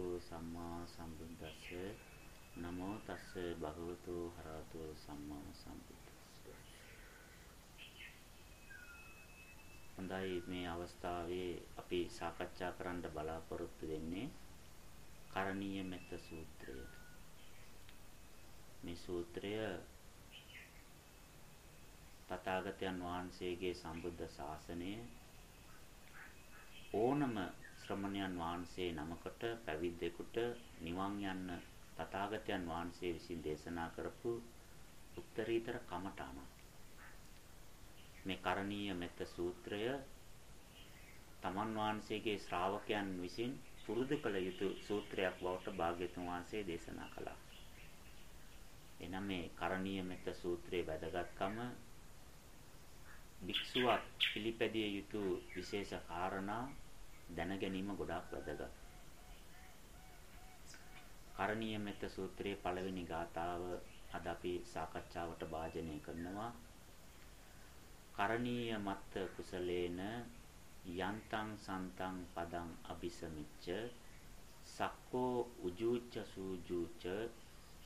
අරහතු සම්මා සම්බුද්දස්ස. නමෝ තස්ස භගවතු හරහතු සම්මා සම්බුද්දස්ස. හොඳයි මේ අවස්ථාවේ අපි සාකච්ඡා කරන්න බලාපොරොත්තු වෙන්නේ කරණීය මෙත්ත සූත්‍රය. මේ සූත්‍රය තථාගතයන් වහන්සේගේ සම්බුද්ධ ශාසනය ඕනම ශ්‍රමණයන් වහන්සේ නමකට පැවිද්දෙකුට නිවන් යන්න තථාගතයන් වහන්සේ විසින් දේශනා කරපු උත්තරීතර කමඨාන මේ කරණීය මෙත්ත සූත්‍රය තමන් වහන්සේගේ ශ්‍රාවකයන් විසින් පුරුදු කළ යුතු සූත්‍රයක් බවට භාග්‍යතුන් වහන්සේ දේශනා කළා. එනම් මේ කරණීය මෙත්ත සූත්‍රයේ වැදගත්කම භික්ෂුවක් පිළිපැදිය යුතු විශේෂ කාරණා දැන ගැනීම ගොඩාක් වැදගත්. කරණීය මෙත්ත සූත්‍රයේ පළවෙනි ගාථාව අද අපි සාකච්ඡාවට භාජනය කරනවා. කරණීය මත්ත කුසලේන යන්තං සන්තං පදං අபிසමිච්ච සක්කෝ උජුච්ච සූජුච්ච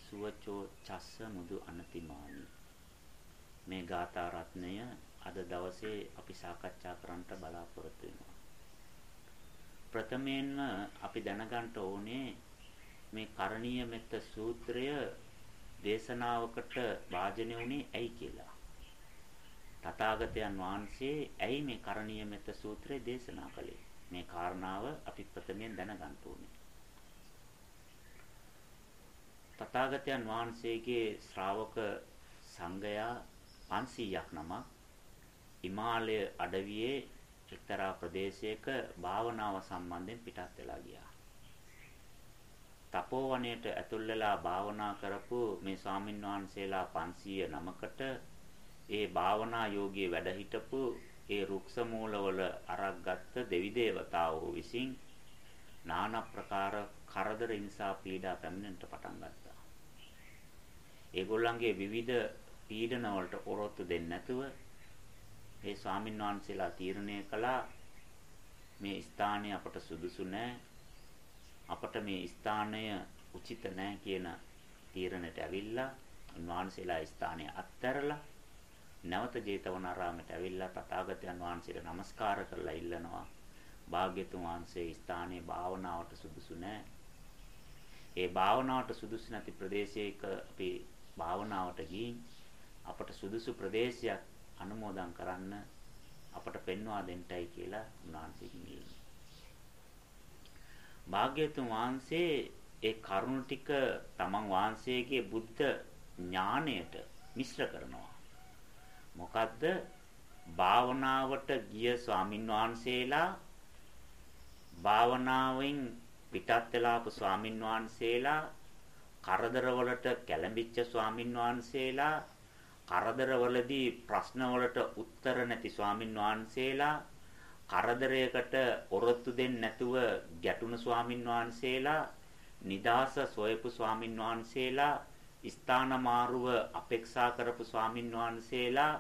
සුවචෝ චස්ස මුදු අනතිමානි මේ ගාථා රත්නය අද දවසේ අපි සාකච්ඡා කරන්නට බලාපොරොත්තු වෙනවා ප්‍රථමයෙන්ම අපි දැනගන්න ඕනේ මේ කරණීය මෙත්ත සූත්‍රය දේශනාවකට වාජනය වුණේ ඇයි කියලා. තථාගතයන් වහන්සේ ඇයි මේ කරණීය මෙත්ත සූත්‍රය දේශනා කළේ? මේ කාරණාව අපි ප්‍රථමයෙන් දැනගන්න ඕනේ. තථාගතයන් වහන්සේගේ ශ්‍රාවක සංඝයා 500ක් නමක් හිමාලය අඩවියේ එක්තරා ප්‍රදේශයක භාවනාව සම්බන්ධයෙන් පිටත් වෙලා ගියා. තපෝවනයේට ඇතුල් වෙලා භාවනා කරපු මේ ස්වාමින් වහන්සේලා 500 නමකට ඒ භාවනා යෝගී වැඩ හිටපු ඒ රුක්ෂ මූලවල අරක්ගත් දෙවි දේවතාවෝ විසින් নানা ප්‍රකාර කරදර හිංසා පීඩා පැමිණෙන්නට පටන් ගත්තා. ඒගොල්ලන්ගේ විවිධ පීඩන වලට ඔරොත්තු දෙන්නේ නැතුව ඒ ස්වාමින් වහන්සේලා තීරණය කළා මේ ස්ථානය අපට සුදුසු නැහැ. අපට මේ ස්ථානය උචිත නැහැ කියන තීරණයට ඇවිල්ලා උන්වහන්සේලා ස්ථානය අත්හැරලා නැවත ජේතවනාරාමයට ඇවිල්ලා තථාගතයන් වහන්සේට নমස්කාර කරලා ඉල්ලනවා. භාග්‍යතුන් වහන්සේ ස්ථානයේ භාවනාවට සුදුසු නැහැ. ඒ භාවනාවට සුදුසු නැති ප්‍රදේශයක අපි භාවනාවට ගිහින් අපට සුදුසු ප්‍රදේශයක් අනුමෝදන් කරන්න අපට පෙන්වා දෙන්නයි කියලා උන්වහන්සේගෙන් ඉල්ලනවා. භාග්‍යතුන් වහන්සේ ඒ කරුණ ටික තමන් වහන්සේගේ බුද්ධ ඥාණයට මිශ්‍ර කරනවා. මොකද්ද? භාවනාවට ගිය ස්වාමින් වහන්සේලා භාවනාවෙන් පිටත් වෙලාපු ස්වාමින් වහන්සේලා කරදරවලට කැළඹිච්ච ස්වාමින් වහන්සේලා කරදරවලදී ප්‍රශ්නවලට උත්තර නැති ස්වාමින් වහන්සේලා කරදරයකට ඔරොත්තු දෙන්නේ නැතුව ගැටුණු ස්වාමින් වහන්සේලා නිදාස සොයපු ස්වාමින් වහන්සේලා ස්ථාන මාරුව අපේක්ෂා කරපු ස්වාමින් වහන්සේලා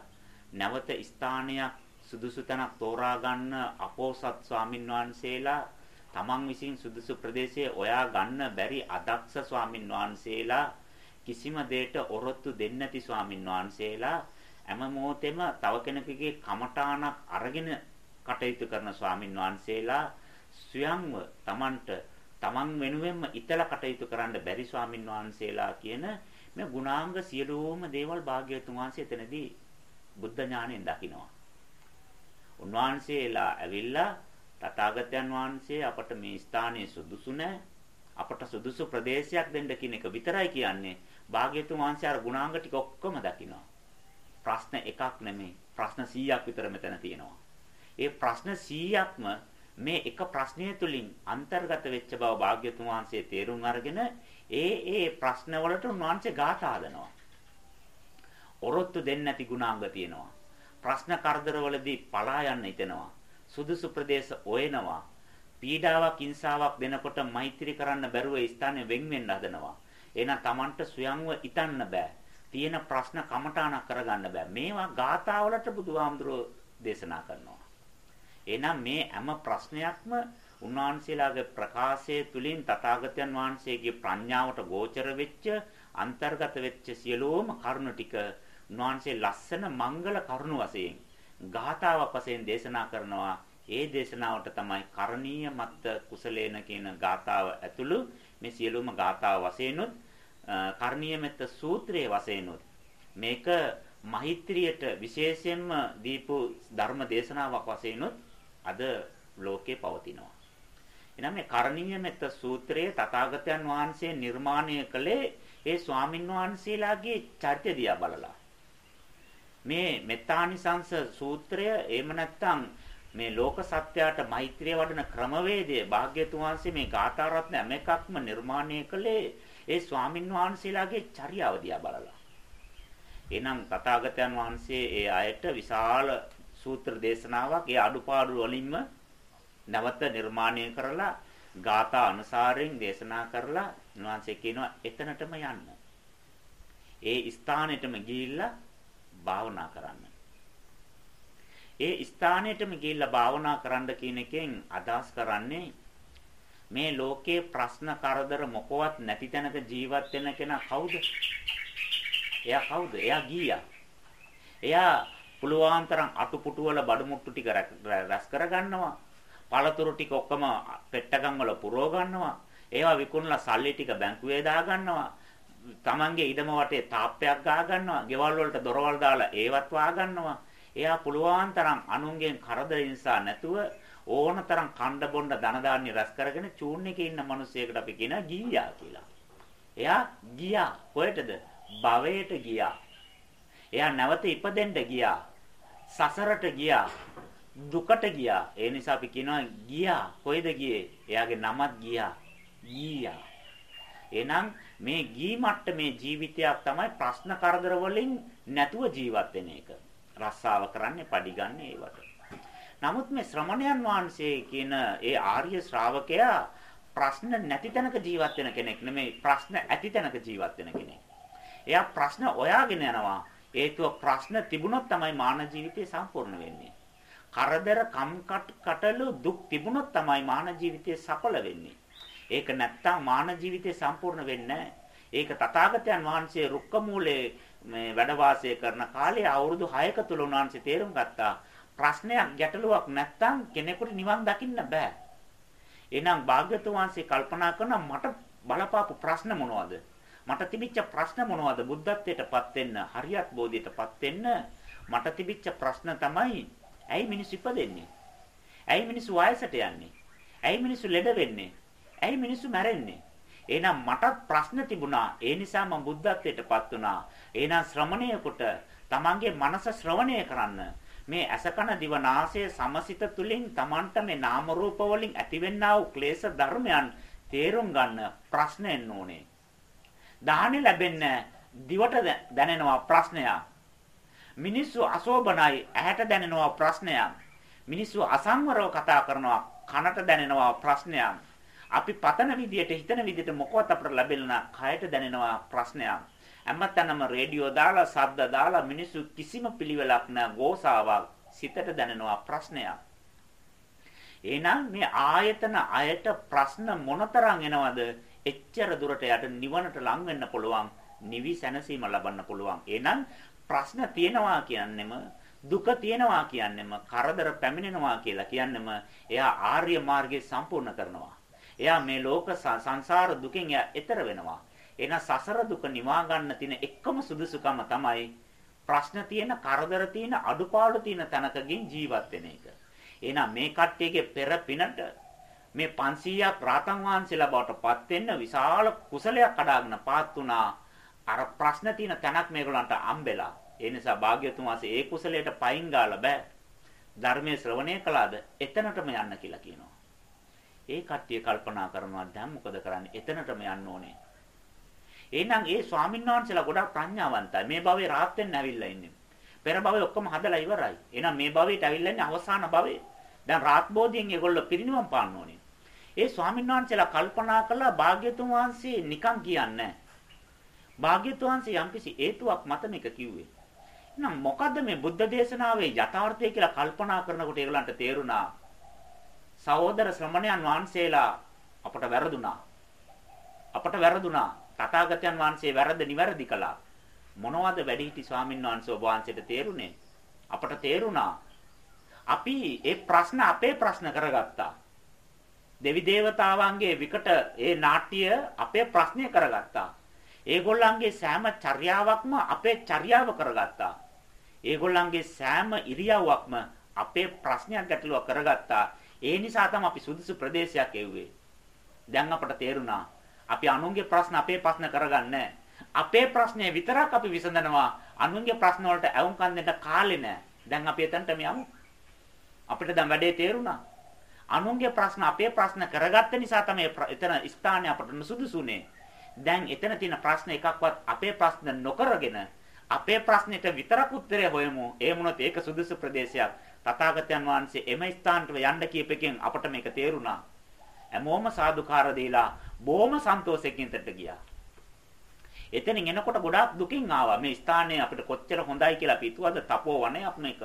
නැවත ස්ථානයක් සුදුසු තැනක් තෝරා ගන්න අපෝසත් ස්වාමින් වහන්සේලා තමන් විසින් සුදුසු ප්‍රදේශයේ ඔයා ගන්න බැරි අදක්ෂ ස්වාමින් වහන්සේලා කිසිම දෙයකට ඔරොත්තු දෙන්නේ නැති ස්වාමින් වහන්සේලා හැම මොහොතෙම තව කෙනෙකුගේ කමඨාණක් අරගෙන කටයුතු කරන ස්වාමින් වහන්සේලා ස්වයංව Tamanට Taman වෙනුවෙන්ම ඉතලා කටයුතු කරන්න බැරි ස්වාමින් වහන්සේලා කියන මේ ගුණාංග සියලුම දේවල් භාග්‍යවතුන් වහන්සේ එතනදී බුද්ධ ඥාණයෙන් දකිනවා. උන්වහන්සේලා ඇවිල්ලා තථාගතයන් වහන්සේ අපට මේ ස්ථානයේ සුදුසු නැහැ. අපට සුදුසු ප්‍රදේශයක් දෙන්න කියන එක විතරයි කියන්නේ. භාග්‍යතුන් වහන්සේ අර ගුණාංග ටික ඔක්කොම දකිනවා. ප්‍රශ්න එකක් නෙමෙයි. ප්‍රශ්න 100ක් විතර මෙතන තියෙනවා. ඒ ප්‍රශ්න 100ක්ම මේ එක ප්‍රශ්නය තුලින් අන්තර්ගත වෙච්ච බව භාග්‍යතුන් වහන්සේ තේරුම් අරගෙන ඒ ඒ ප්‍රශ්න වලට උන්වහන්සේ ගාථා හදනවා. ඔරොත්තු දෙන්නේ නැති ගුණාංග තියෙනවා. ප්‍රශ්න කරදරවලදී පලා යන්න හිතෙනවා. සුදුසු ප්‍රදේශ ඔයනවා. පීඩාවක් හිංසාවක් දෙනකොට මෛත්‍රී කරන්න බැරුව ස්ථානේ වෙන් වෙන්න හදනවා. එහෙනම් Tamanට ස්වයංව ඉතන්න බෑ. තියෙන ප්‍රශ්න කමඨාණක් කරගන්න බෑ. මේවා ගාථාවලට බුදුහාමුදුරෝ දේශනා කරනවා. එහෙනම් මේ හැම ප්‍රශ්නයක්ම උන්වහන්සේලාගේ ප්‍රකාශය තුලින් තථාගතයන් වහන්සේගේ ප්‍රඥාවට ගෝචර වෙච්ච අන්තර්ගත වෙච්ච සියලුම කරුණු ටික උන්වහන්සේ ලස්සන මංගල කරුණු වශයෙන් ගාථාවක් වශයෙන් දේශනා කරනවා ඒ දේශනාවට තමයි කරණීය මත්ත කුසලේන කියන ගාථාව ඇතුළු මේ සියලුම ගාථාව වශයෙන්ුත් කරණීය මෙත්ත සූත්‍රයේ වශයෙන්ුත් මේක මෛත්‍රියට විශේෂයෙන්ම දීපු ධර්ම දේශනාවක් වශයෙන්ුත් අද ලෝකේ පවතිනවා. එනම් මේ කරණීය මෙත්ත සූත්‍රයේ තථාගතයන් වහන්සේ නිර්මාණය කළේ ඒ ස්වාමින් වහන්සේලාගේ චරිතය දිහා බලලා. මේ මෙත්තානිසංස සූත්‍රය එහෙම නැත්නම් මේ ලෝක සත්‍යයට මෛත්‍රිය වඩන ක්‍රමවේදය භාග්‍යතුන් වහන්සේ මේ ගාථා රත්න හැම එකක්ම නිර්මාණය කළේ ඒ ස්වාමින් වහන්සේලාගේ චර්යාව දිහා බලලා. එනම් තථාගතයන් වහන්සේ ඒ අයට විශාල සූත්‍ර දේශනාවක් ඒ අඩුපාඩු වලින්ම නැවත නිර්මාණය කරලා ගාථා අනුසාරයෙන් දේශනා කරලා උන්වහන්සේ කියනවා එතනටම යන්න. ඒ ස්ථානෙටම ගිහිල්ලා භාවනා කරන්න. ඒ ස්ථානෙටම ගිහිල්ලා භාවනා කරන්න කියන එකෙන් අදහස් කරන්නේ මේ ලෝකේ ප්‍රශ්න කරදර මොකවත් නැති තැනක ජීවත් වෙන කෙනා කවුද? එයා කවුද? එයා ගියා. එයා පුළුවන් තරම් අටුපුටු වල බඩු මුට්ටු ටික රැස් කරගන්නවා. පළතුරු ටික ඔක්කොම පෙට්ටගම් වල පුරව ගන්නවා. ඒවා විකුණලා සල්ලි ටික බැංකුවේ දා ගන්නවා. තමන්ගේ ඉඩම වටේ තාප්පයක් ගා ගන්නවා. ගෙවල් වලට දොරවල් දාලා ඒවත් වා ගන්නවා. එයා පුළුවන් තරම් අනුන්ගෙන් කරදර නිසා නැතුව ඕනතරම් කණ්ඩ බොණ්ඩ ධන දාන්නේ රැස් කරගෙන චූන් එකේ ඉන්න මිනිසෙකුට අපි කියන ගියා කියලා. එයා ගියා කොහෙටද? භවයට ගියා. එයා නැවත ඉපදෙන්න ගියා. සසරට ගියා. දුකට ගියා. ඒ නිසා අපි කියනවා ගියා. කොහෙද ගියේ? එයාගේ නමත් ගියා. ගියා. එහෙනම් මේ ගී මට්ටමේ ජීවිතයක් තමයි ප්‍රශ්න කරදර වලින් නැතුව ජීවත් වෙන එක. රස්සාව කරන්නේ පඩි ගන්න ඒවට. නමුත් මේ ශ්‍රමණයන් වහන්සේ කියන ඒ ආර්ය ශ්‍රාවකයා ප්‍රශ්න නැති තැනක ජීවත් වෙන කෙනෙක් නෙමෙයි ප්‍රශ්න ඇති තැනක ජීවත් වෙන කෙනෙක්. එයා ප්‍රශ්න හොයාගෙන යනවා. හේතුව ප්‍රශ්න තිබුණොත් තමයි මානව ජීවිතය සම්පූර්ණ වෙන්නේ. කරදර කම්කටොළු දුක් තිබුණොත් තමයි මානව ජීවිතය සඵල වෙන්නේ. ඒක නැත්තම් මානව ජීවිතය සම්පූර්ණ වෙන්නේ ඒක තථාගතයන් වහන්සේ රුක්ක මූලයේ මේ වැඩ වාසය කරන කාලේ අවුරුදු 6ක තුල උන්වහන්සේ තේරුම් ගත්තා ප්‍රශ්නයක් ගැටලුවක් නැත්තම් කෙනෙකුට නිවන් දකින්න බෑ. එහෙනම් භාග්‍යතුන් වහන්සේ කල්පනා කරන මට බලපාපු ප්‍රශ්න මොනවද? මට තිබිච්ච ප්‍රශ්න මොනවද? බුද්ධත්වයටපත් වෙන්න, හරියත් බෝධියටපත් වෙන්න මට තිබිච්ච ප්‍රශ්න තමයි ඇයි මිනිස්සු ඉපදෙන්නේ? ඇයි මිනිස්සු වයසට යන්නේ? ඇයි මිනිස්සු ලෙඩ වෙන්නේ? ඇයි මිනිස්සු මැරෙන්නේ? එහෙනම් මටත් ප්‍රශ්න තිබුණා. ඒ නිසා මම බුද්ධත්වයටපත් වුණා. එහෙනම් ශ්‍රමණයෙකුට තමන්ගේ මනස ශ්‍රවණය කරන්න මේ අසකන දිවනාසය සමසිත තුලින් තමන්ට මේ නාම රූප වලින් ඇතිවෙනා වූ ක්ලේශ ධර්මයන් තේරුම් ගන්න ප්‍රශ්න එන්න ඕනේ. දාහනේ ලැබෙන්නේ දිවට දැනෙනවා ප්‍රශ්නයක්. මිනිස්සු අශෝභනයි ඇහැට දැනෙනවා ප්‍රශ්නයක්. මිනිස්සු අසංවරව කතා කරනවා කනට දැනෙනවා ප්‍රශ්නයක්. අපි පතන විදියට හිතන විදියට මොකවත් අපට ලැබෙලා කයට දැනෙනවා ප්‍රශ්නයක්. හැමතැනම රේඩියෝ දාලා ශබ්ද දාලා මිනිස්සු කිසිම පිළිවෙලක් නැ ගෝසාවක් සිතට දැනෙනවා ප්‍රශ්නයක්. එහෙනම් මේ ආයතන අයට ප්‍රශ්න මොනතරම් එනවද? එච්චර දුරට යට නිවනට ලං වෙන්න පුළුවන්, නිවි සැනසීම ලබන්න පුළුවන්. එහෙනම් ප්‍රශ්න තියෙනවා කියන්නෙම දුක තියෙනවා කියන්නෙම කරදර පැමිණෙනවා කියලා කියන්නෙම එයා ආර්ය මාර්ගය සම්පූර්ණ කරනවා. එයා මේ ලෝක සංසාර දුකෙන් එයා එතර වෙනවා. එහෙනම් සසර දුක නිවා ගන්න තියෙන එකම සුදුසුකම තමයි ප්‍රශ්න තියෙන, කරදර තියෙන, අඩුපාඩු තියෙන තැනකකින් ජීවත් වෙන එක. එහෙනම් මේ කට්ටියගේ පෙර පිනට මේ 500ක් රාතන් වහන්සේලා බවට පත් වෙන්න විශාල කුසලයක් අඩාගෙන පාත් වුණා. අර ප්‍රශ්න තියෙන තැනක් මේගොල්ලන්ට අම්බෙලා. ඒ නිසා භාග්‍යතුන් වහන්සේ ඒ කුසලයට පයින් ගාලා බෑ. ධර්මයේ ශ්‍රවණය කළාද එතනටම යන්න කියලා කියනවා. ඒ කට්ටිය කල්පනා කරනවා දැන් මොකද කරන්නේ? එතනටම යන්න ඕනේ. එහෙනම් ඒ ස්වාමීන් වහන්සේලා ගොඩාක් ප්‍රඥාවන්තයි. මේ භවයේ rahat වෙන්න ඇවිල්ලා ඉන්නේ. පෙර භවයේ ඔක්කොම හදලා ඉවරයි. එහෙනම් මේ භවයට ඇවිල්ලා ඉන්නේ අවසාන භවයේ. දැන් rahat බෝධියෙන් ඒගොල්ලෝ පිරිනිවන් පාන්න ඕනේ. ඒ ස්වාමීන් වහන්සේලා කල්පනා කළා භාග්‍යතුන් වහන්සේ නිකන් කියන්නේ නැහැ. භාග්‍යතුන් වහන්සේ යම්කිසි හේතුවක් මත මේක කිව්වේ. එහෙනම් මොකද්ද මේ බුද්ධ දේශනාවේ යථාර්ථය කියලා කල්පනා කරනකොට ඒගොල්ලන්ට තේරුණා සහෝදර ශ්‍රමණයන් වහන්සේලා අපට වැරදුනා. අපට වැරදුනා. තථාගතයන් වහන්සේ වැරද්ද නිවැරදි කළා. මොනවද වැඩිහිටි ස්වාමීන් වහන්සේ ඔබ වහන්සේට තේරුනේ? අපට තේරුණා. අපි ඒ ප්‍රශ්න අපේ ප්‍රශ්න කරගත්තා. දෙවි දේවතාවන්ගේ විකට ඒ නාට්‍ය අපේ ප්‍රශ්නය කරගත්තා. ඒගොල්ලන්ගේ සෑම චර්යාවක්ම අපේ චර්යාව කරගත්තා. ඒගොල්ලන්ගේ සෑම ඉරියව්වක්ම අපේ ප්‍රශ්නයක් ගැටලුවක් කරගත්තා. ඒ නිසා තමයි අපි සුදුසු ප්‍රදේශයක් එව්වේ. දැන් අපට තේරුණා අපි අනුන්ගේ ප්‍රශ්න අපේ ප්‍රශ්න කරගන්නේ අපේ ප්‍රශ්නේ විතරක් අපි විසඳනවා. අනුන්ගේ ප්‍රශ්න වලට ඇවුම්කන් දෙන්න කාලේ නැහැ. දැන් අපි එතනට යමු. අපිට දැන් වැඩේ තේරුණා. අනුන්ගේ ප්‍රශ්න අපේ ප්‍රශ්න කරගත්ත නිසා තමයි එතන ස්ථානය අපට නුසුදුසුනේ. දැන් එතන තියෙන ප්‍රශ්න එකක්වත් අපේ ප්‍රශ්න නොකරගෙන අපේ ප්‍රශ්නෙට විතරක් උත්තරය හොයමු. ඒ වුණොත් ඒක සුදුසු ප්‍රදේශයක්. තථාගතයන් වහන්සේ එම ස්ථානට යන්න කියපෙකින් අපට මේක තේරුණා. හැමෝම සාදුකාර දීලා බොහොම සන්තෝෂයෙන් තෙට ගියා. එතනින් එනකොට ගොඩාක් දුකින් ආවා. මේ ස්ථානය අපිට කොච්චර හොඳයි කියලා අපි හිතුවද තපෝ වනේ අප මේක.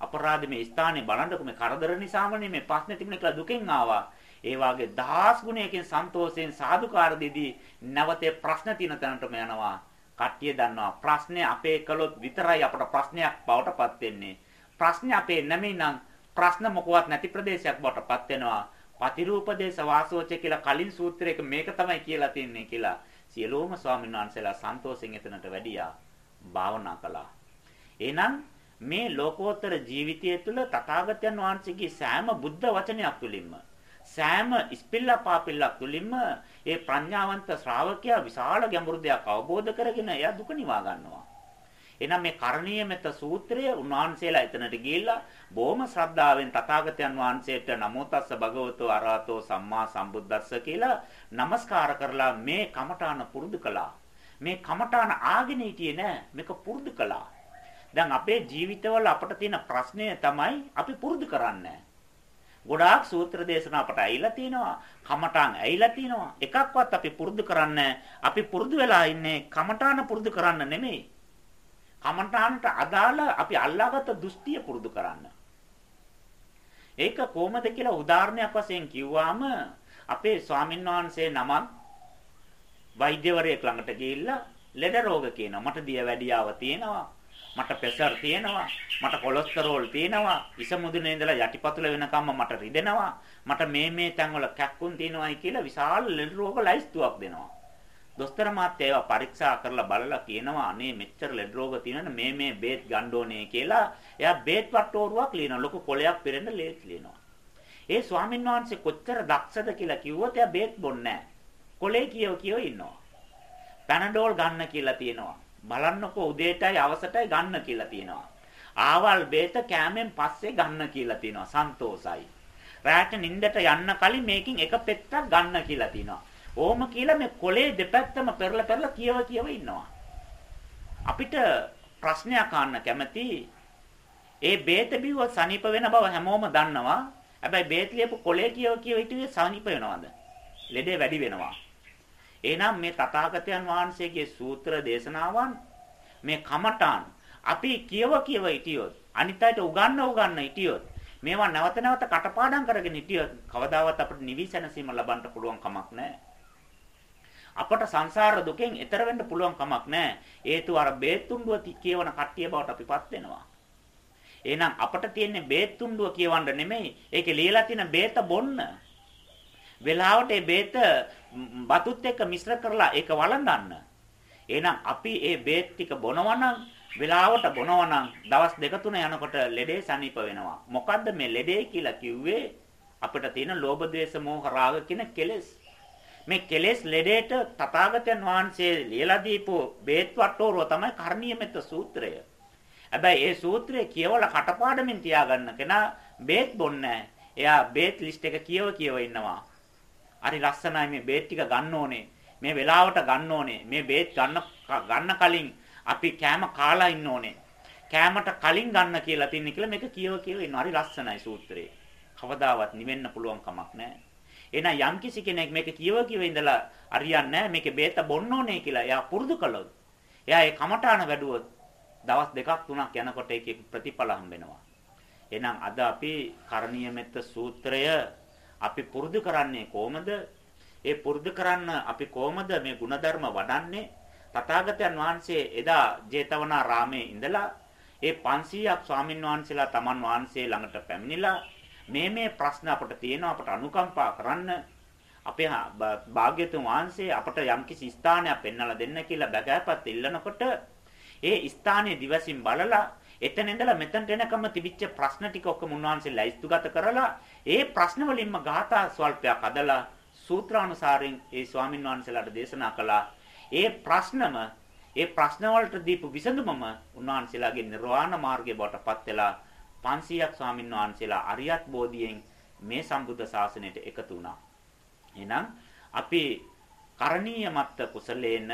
අපරාධ මේ ස්ථානේ බලන්නකො මේ කරදර නිසාමනේ මේ ප්‍රශ්නේ තිබුණේ කියලා දුකෙන් ආවා. ඒ වාගේ දහස් ගුණයකින් සන්තෝෂයෙන් සාදුකාර දෙදී නැවතේ ප්‍රශ්න තියෙන තැනටම යනවා. කට්ටිය දන්නවා ප්‍රශ්නේ අපේ කළොත් විතරයි අපට ප්‍රශ්නයක් බවට පත් වෙන්නේ. ප්‍රශ්නේ අපේ නැමෙනම් ප්‍රශ්න මොකවත් නැති ප්‍රදේශයක් බවට පත් වෙනවා. පතිරූපදේශ වාසෝච කියලා කලින් සූත්‍රයක මේක තමයි කියලා තින්නේ කියලා සියලුම ස්වාමීන් වහන්සේලා සන්තෝෂෙන් එතනට වැඩියා භාවනා කළා. එහෙනම් මේ ලෝකෝත්තර ජීවිතය තුළ තථාගතයන් වහන්සේගේ සෑම බුද්ධ වචනයක් තුළින්ම සෑම ඉස්පිල්ලා පාපිල්ලක් තුළින්ම ඒ ප්‍රඥාවන්ත ශ්‍රාවකයා විශාල ගැඹුරු දෙයක් අවබෝධ කරගෙන එයා දුක නිවා ගන්නවා. එහෙනම් මේ කරණීය මෙත සූත්‍රය උන්වහන්සේලා එතනට ගිහිල්ලා බොහොම ශ්‍රද්ධාවෙන් තථාගතයන් වහන්සේට නමෝ තස්ස භගවතෝ අරහතෝ සම්මා සම්බුද්දස්ස කියලා নমස්කාර කරලා මේ කමඨාන පුරුදු කළා. මේ කමඨාන ආගෙන හිටියේ නෑ මේක පුරුදු කළා. දැන් අපේ ජීවිතවල අපට තියෙන ප්‍රශ්නය තමයි අපි පුරුදු කරන්නේ ගොඩාක් සූත්‍ර දේශනා අපට ඇවිල්ලා තිනවා. කමඨාන් ඇවිල්ලා තිනවා. එකක්වත් අපි පුරුදු කරන්නේ අපි පුරුදු වෙලා ඉන්නේ කමඨාන පුරුදු කරන්න නෙමෙයි. කමඨාන්ට අදාළ අපි අල්ලාගත්ත දෘෂ්ටිය පුරුදු කරන්න. ඒක කොහොමද කියලා උදාහරණයක් වශයෙන් කිව්වාම අපේ ස්වාමින්වහන්සේ නමක් වෛද්‍යවරයෙක් ළඟට ගිහිල්ලා ලෙඩ රෝග කියනවා. මට දියවැඩියාව තියෙනවා. මට ප්‍රෙෂර් තියෙනවා මට කොලෙස්ටරෝල් තියෙනවා ඉස මුදුනේ ඉඳලා යටිපතුල වෙනකම්ම මට රිදෙනවා මට මේ මේ තැන්වල කැක්කුම් තියෙනවායි කියලා විශාල ලෙඩ රෝග ලයිස්තුවක් දෙනවා දොස්තර මාත්‍ය ඒවා පරීක්ෂා කරලා බලලා කියනවා අනේ මෙච්චර ලෙඩ රෝග තියෙනවනේ මේ මේ බේත් ගන්න ඕනේ කියලා එයා බේත් වට්ටෝරුවක් ලියනවා ලොකු කොලයක් පෙරෙන්න ලේත් ලියනවා ඒ ස්වාමීන් වහන්සේ කොච්චර දක්ෂද කියලා කිව්වොත් එයා බේත් බොන්නේ නැහැ කොලේ කියව කියව ඉන්නවා පැනඩෝල් ගන්න කියලා තියෙනවා බලන්නකෝ උදේටයි අවසටයි ගන්න කියලා තියෙනවා. ආවල් බේත කෑමෙන් පස්සේ ගන්න කියලා තියෙනවා. සන්තෝසයි. රාත්‍ර නිින්දට යන්න කලින් මේකින් එක පෙත්තක් ගන්න කියලා තියෙනවා. ඕම කියලා මේ කොලේ දෙපැත්තම පෙරලා පෙරලා කියව කියව ඉන්නවා. අපිට ප්‍රශ්නයක් අහන්න කැමති ඒ බේත බිව්ව සනීප වෙන බව හැමෝම දන්නවා. හැබැයි බේත් ලියපු කොලේ කියව කියව හිටියේ සනීප වෙනවද? ලෙඩේ වැඩි වෙනවා. එහෙනම් මේ තථාගතයන් වහන්සේගේ සූත්‍ර දේශනාවන් මේ කමඨාන් අපි කියව කියව හිටියොත් අනිත් අයට උගන්න උගන්න හිටියොත් මේවා නැවත නැවත කටපාඩම් කරගෙන හිටියොත් කවදාවත් අපිට නිවිසනසීම ලබන්න පුළුවන් කමක් නැහැ. අපට සංසාර දුකෙන් එතර වෙන්න පුළුවන් කමක් නැහැ. හේතුව අර බේතුණ්ඩුව කියවන කට්ටිය බවට අපිපත් වෙනවා. එහෙනම් අපට තියෙන්නේ බේතුණ්ඩුව කියවන්න නෙමෙයි. ඒකේ ලියලා තියෙන බේත බොන්න. වෙලාවට ඒ බේත බතුත් එක්ක මිශ්‍ර කරලා ඒක වළඳන්න. එහෙනම් අපි ඒ බේත් ටික බොනවා නම් වෙලාවට බොනවා නම් දවස් දෙක තුන යනකොට ලෙඩේ සනීප වෙනවා. මොකද්ද මේ ලෙඩේ කියලා කිව්වේ? අපිට තියෙන ලෝභ ද්වේෂ මෝහ රාග කියන කෙලෙස්. මේ කෙලෙස් ලෙඩේට තථාගතයන් වහන්සේ ලියලා දීපු බේත් වට්ටෝරුව තමයි කරණීය මෙත්ත සූත්‍රය. හැබැයි ඒ සූත්‍රය කියවලා කටපාඩමින් තියාගන්න කෙනා බේත් බොන්නේ එයා බේත් ලිස්ට් එක කියව කියව ඉන්නවා. හරි ලස්සනයි මේ බේත් ටික ගන්න ඕනේ. මේ වෙලාවට ගන්න ඕනේ. මේ බේත් ගන්න ගන්න කලින් අපි කෑම කාලා ඉන්න ඕනේ. කෑමට කලින් ගන්න කියලා තින්නේ කියලා මේක කියව කියව ඉන්න. හරි ලස්සනයි සූත්‍රේ. කවදාවත් නිවෙන්න පුළුවන් කමක් නැහැ. එහෙනම් යම්කිසි කෙනෙක් මේක කියව කියව ඉඳලා හරියන්නේ නැහැ. මේකේ බේත බොන්න ඕනේ කියලා එයා පුරුදු කළොත්. එයා ඒ කමඨාන වැඩුවොත් දවස් දෙකක් තුනක් යනකොට ඒකේ ප්‍රතිඵල හම්බෙනවා. එහෙනම් අද අපි කරණීය මෙත්ත සූත්‍රය අපි පුරුදු කරන්නේ කොහමද? ඒ පුරුදු කරන්න අපි කොහමද මේ ಗುಣධර්ම වඩන්නේ? තථාගතයන් වහන්සේ එදා ජේතවනාරාමේ ඉඳලා ඒ 500ක් ස්වාමින් වහන්සේලා තමන් වහන්සේ ළඟට පැමිණිලා මේ මේ ප්‍රශ්න අපට තියෙනවා අපට අනුකම්පා කරන්න අපේ භාග්‍යතුන් වහන්සේ අපට යම්කිසි ස්ථානයක් පෙන්වලා දෙන්න කියලා බගෑපත් ඉල්ලනකොට ඒ ස්ථානයේ දිවසින් බලලා එතන ඉඳලා මෙතනට එනකම් තිබිච්ච ප්‍රශ්න ටික ඔක්කොම උන්වහන්සේ ලයිස්තුගත කරලා ඒ ප්‍රශ්න වලින්ම ගාථා ස්වල්පයක් අදලා සූත්‍රානුසාරයෙන් ඒ ස්වාමින් වහන්සේලාට දේශනා කළා. ඒ ප්‍රශ්නම ඒ ප්‍රශ්න වලට දීපු විසඳුමම උන්වහන්සේලාගේ නිර්වාණ මාර්ගය බවට පත් වෙලා 500ක් ස්වාමින් වහන්සේලා අරියත් බෝධියෙන් මේ සම්බුද්ධ ශාසනයට එකතු වුණා. එහෙනම් අපි කරණීය මත්ත කුසලේන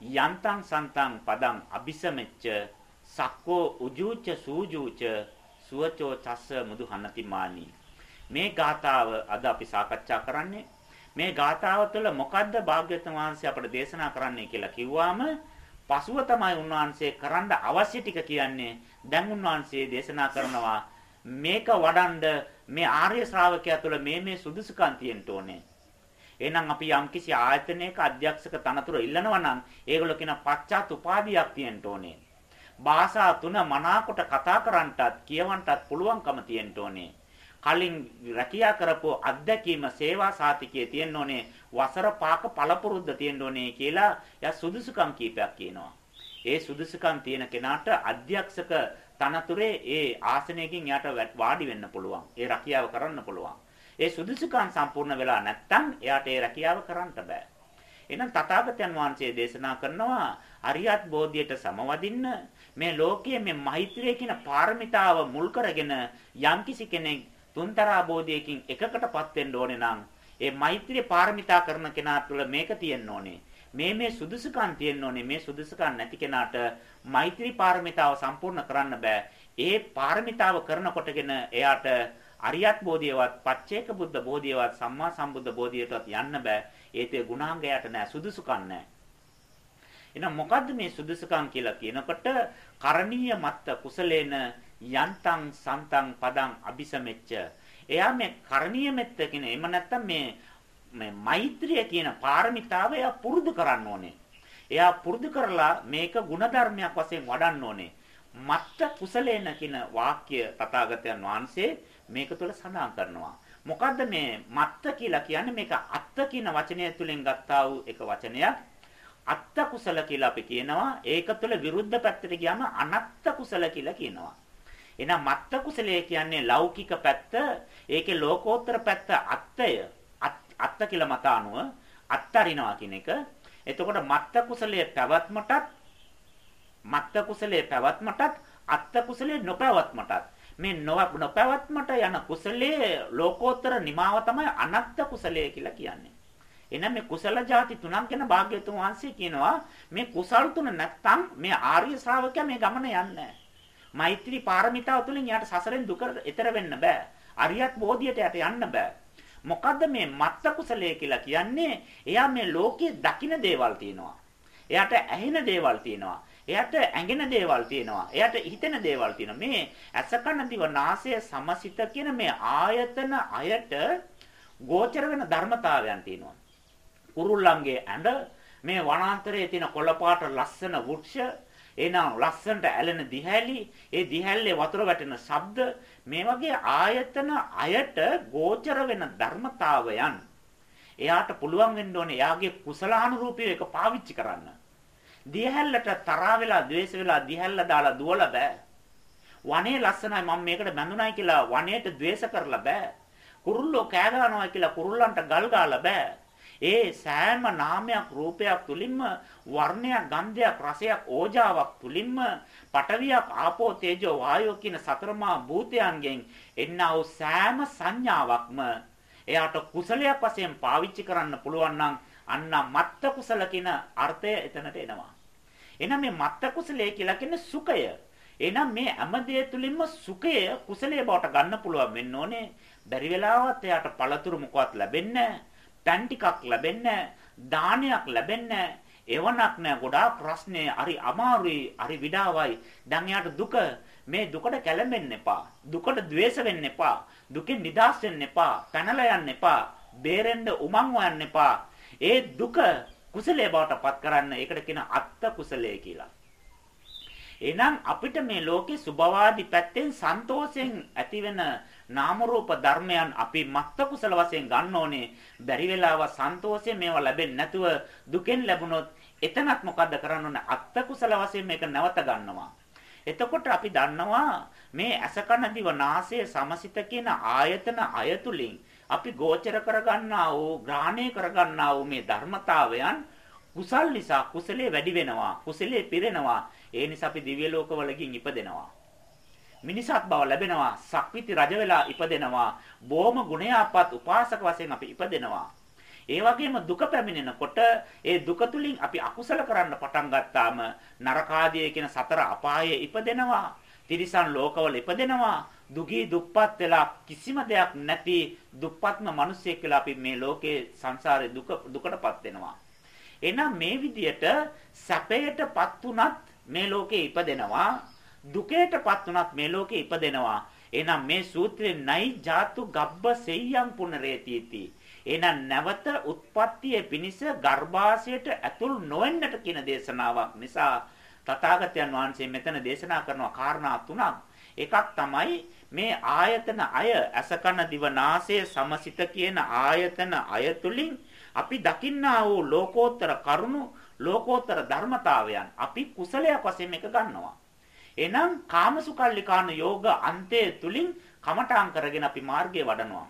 යන්තං සන්තං පදං අபிසමෙච්ච සක්කෝ උජූච සූජූච සුවචෝ චස්ස මුදුහන්නති මානි මේ ගාථාව අද අපි සාකච්ඡා කරන්නේ මේ ගාථාව තුළ මොකද්ද භාග්‍යවතුන් වහන්සේ අපට දේශනා කරන්නේ කියලා කිව්වාම පසුව තමයි උන්වහන්සේ කරන්න අවශ්‍ය ටික කියන්නේ දැන් උන්වහන්සේ දේශනා කරනවා මේක වඩන්ඩ මේ ආර්ය ශ්‍රාවකයා තුළ මේ මේ සුදුසුකම් තියෙන්න ඕනේ එහෙනම් අපි යම්කිසි ආයතනයක අධ්‍යක්ෂක තනතුර ඉල්ලනවා නම් ඒගොල්ලෝ කියන පශ්චාත් උපාධියක් තියෙන්න ඕනේ. භාෂා තුන මනාකොට කතා කරන්නටත් කියවන්නටත් පුළුවන්කම තියෙන්න ඕනේ. කලින් රැකියා කරපු අත්දැකීම සේවා සාතිකයේ තියෙන්න ඕනේ. වසර පාක පළපුරුද්ද තියෙන්න ඕනේ කියලා යා සුදුසුකම් කීපයක් කියනවා. ඒ සුදුසුකම් තියෙන කෙනාට අධ්‍යක්ෂක තනතුරේ ඒ ආසනයකින් යාට වාඩි වෙන්න පුළුවන්. ඒ රැකියාව කරන්න පුළුවන්. ඒ සුදුසුකම් සම්පූර්ණ වෙලා නැත්නම් එයාට ඒ රැකියාව කරන්න බෑ. එහෙනම් තථාගතයන් වහන්සේ දේශනා කරනවා අරියත් බෝධියට සමවදින්න මේ ලෝකයේ මේ මෛත්‍රිය කියන පාරමිතාව මුල් කරගෙන යම්කිසි කෙනෙක් තුන්තරා බෝධියකින් එකකටපත් වෙන්න ඕනේ නම් ඒ මෛත්‍රිය පාරමිතා කරන කෙනා තුළ මේක තියෙන්න ඕනේ. මේ මේ සුදුසුකම් තියෙන්න ඕනේ. මේ සුදුසුකම් නැති කෙනාට මෛත්‍රී පාරමිතාව සම්පූර්ණ කරන්න බෑ. ඒ පාරමිතාව කරනකොටගෙන එයාට අරියත් බෝධියවත්, පච්චේක බුද්ධ බෝධියවත්, සම්මා සම්බුද්ධ බෝධියටවත් යන්න බෑ. ඒතේ ගුණාංගයට නෑ සුදුසුකම් නෑ. එහෙනම් මොකද්ද මේ සුදුසුකම් කියලා කියනකොට කරණීය මත්ත කුසලේන යන්තං සන්තං පදං අபிසමෙච්ච. එයා මේ කරණීය මෙත්ත කියන එම නැත්තම් මේ මේ මෛත්‍රිය කියන පාරමිතාව එයා පුරුදු කරන්න ඕනේ. එයා පුරුදු කරලා මේක ಗುಣධර්මයක් වශයෙන් වඩන්න ඕනේ. මත්ත කුසලේන කියන වාක්‍ය තථාගතයන් වහන්සේ මේක තුළ සඳහන් කරනවා. මොකද්ද මේ මත්ත කියලා කියන්නේ මේක අත්ත කියන වචනය තුලින් ගත්තා වූ එක වචනයක්. අත්ත කුසල කියලා අපි කියනවා. ඒක තුළ විරුද්ධ පැත්තට ගියාම අනත්ත කුසල කියලා කියනවා. එහෙනම් මත්ත කුසලයේ කියන්නේ ලෞකික පැත්ත, ඒකේ ලෝකෝත්තර පැත්ත අත්තය. අත්ත කියලා මත අනුව අත්තරිනවා කියන එක. එතකොට මත්ත කුසලයේ පැවැත්මටත් මත්ත කුසලයේ පැවැත්මටත් අත්ත කුසලයේ නොපැවැත්මටත් මේ නොපැවැත්මට යන කුසලයේ ලෝකෝත්තර නිමාව තමයි අනත්ත් කුසලය කියලා කියන්නේ. එහෙනම් මේ කුසල જાති තුනක් ගැන භාග්‍යතුන් වහන්සේ කියනවා මේ කුසල් තුන නැත්තම් මේ ආර්ය ශ්‍රාවකයා මේ ගමන යන්නේ මෛත්‍රී පාරමිතාව තුළින් යාට සසරෙන් දුක එතර වෙන්න බෑ. අරියත් බෝධියට යට යන්න බෑ. මොකද්ද මේ මත්ත කුසලය කියලා කියන්නේ? එයා මේ ලෝකයේ දකින්න දේවල් තියෙනවා. එයාට ඇහෙන දේවල් තියෙනවා. එයාට ඇඟෙන දේවල් තියෙනවා. එයාට හිතෙන දේවල් තියෙනවා. මේ ඇසකන දිව නාසය සමසිත කියන මේ ආයතන අයට ගෝචර වෙන ධර්මතාවයන් තියෙනවා. කුරුල්ලන්ගේ ඇඳ මේ වනාන්තරයේ තියෙන කොළපාට ලස්සන වෘක්ෂ එනම් ලස්සනට ඇලෙන දිහැලි ඒ දිහැල්ලේ වතුර වැටෙන ශබ්ද මේ වගේ ආයතන අයට ගෝචර වෙන ධර්මතාවයන් එයාට පුළුවන් වෙන්න ඕනේ එයාගේ කුසලානුරූපීව ඒක පාවිච්චි කරන්න දියහැල්ලට තරහා වෙලා ද්වේෂ වෙලා දියහැල්ල දාලා දුවලා බෑ. වනේ ලස්සනයි මම මේකට බැඳුනයි කියලා වනයේට ද්වේෂ කරලා බෑ. කුරුල්ලෝ කෑ ගන්නවා කියලා කුරුල්ලන්ට ගල් ගාලා බෑ. ඒ සෑම නාමයක් රූපයක් තුලින්ම වර්ණයක් ගන්ධයක් රසයක් ඕජාවක් තුලින්ම පටවියක් ආපෝ තේජෝ වායෝ කියන සතරමා භූතයන්ගෙන් එන්නා වූ සෑම සංඥාවක්ම එයාට කුසලයක් වශයෙන් පාවිච්චි කරන්න පුළුවන් නම් අන්න මත්ත කුසල කියන අර්ථය එතනට එනවා. එහෙනම් මේ මත්ත කුසලයේ කියලා කියන්නේ සුඛය. එහෙනම් මේ හැම දෙය තුලින්ම සුඛය කුසලයේ බවට ගන්න පුළුවන් වෙන්න ඕනේ. බැරි වෙලාවත් එයාට පළතුරු මොකවත් ලැබෙන්නේ නැහැ. ටිකක් ලැබෙන්නේ දානයක් ලැබෙන්නේ එවනක් නෑ ගොඩාක් ප්‍රශ්නේ හරි අමාරුයි හරි විඩාවයි දැන් යාට දුක මේ දුකට කැළඹෙන්න එපා දුකට द्वේෂ වෙන්න එපා දුකෙන් නිදහස් වෙන්න එපා. පැනලා යන්න එපා. බේරෙන්න උමං හොයන්න එපා. ඒ දුක කුසලයේ බවට පත් කරන්න ඒකට කියන අත්ත කුසලයේ කියලා. එහෙනම් අපිට මේ ලෝකේ සුභවාදී පැත්තෙන් සන්තෝෂයෙන් ඇතිවෙන නාම රූප ධර්මයන් අපි මත්ත කුසල වශයෙන් ගන්න ඕනේ. බැරි වෙලාව සන්තෝෂයෙන් මේවා ලැබෙන්නේ නැතුව දුකෙන් ලැබුණොත් එතනත් මොකද්ද කරන්න ඕනේ? අත්ත කුසල වශයෙන් මේක නැවත ගන්නවා. එතකොට අපි දන්නවා මේ අසකන දිව නාසය සමසිත කියන ආයතන අයතුලින් අපි ගෝචර කරගන්නා වූ ග්‍රහණය කරගන්නා වූ මේ ධර්මතාවයන් කුසල් නිසා කුසලයේ වැඩි වෙනවා කුසලයේ පිරෙනවා ඒ නිසා අපි දිව්‍ය ලෝකවලකින් ඉපදෙනවා මිනිසත් බව ලැබෙනවා සක්විති රජ වෙලා ඉපදෙනවා බොහොම ගුණයාපත් උපාසක වශයෙන් අපි ඉපදෙනවා ඒ වගේම දුක පැමිණෙනකොට ඒ දුක තුලින් අපි අකුසල කරන්න පටන් ගත්තාම නරකාදී කියන සතර අපායේ ඉපදෙනවා තිරිසන් ලෝකවල ඉපදෙනවා දුගී දුප්පත් වෙලා කිසිම දෙයක් නැති දුප්පත්ම මිනිසෙක් කියලා අපි මේ ලෝකේ සංසාරේ දුක දුකටපත් වෙනවා. එහෙනම් මේ විදියට සැපයටපත් උනත් මේ ලෝකේ ඉපදෙනවා දුකයටපත් උනත් මේ ලෝකේ ඉපදෙනවා. එහෙනම් මේ සූත්‍රයේ නයි ජාතු ගබ්බ සෙය්‍යම් පුනරේතිති. එහෙනම් නැවත උත්පත්තියේ පිනිස ගර්භාෂයට ඇතුල් නොවෙන්නට කියන දේශනාවක් නිසා තථාගතයන් වහන්සේ මෙතන දේශනා කරන කාරණා තුනක්. එකක් තමයි මේ ආයතන අය අසකන දිවනාසය සමසිත කියන ආයතන අය තුලින් අපි දකින්නා වූ ලෝකෝත්තර කරුණු ලෝකෝත්තර ධර්මතාවයන් අපි කුසලයක් වශයෙන් එක ගන්නවා. එහෙනම් කාමසුකල්ලිකාන යෝග අන්තයේ තුලින් කමඨාන් කරගෙන අපි මාර්ගය වඩනවා.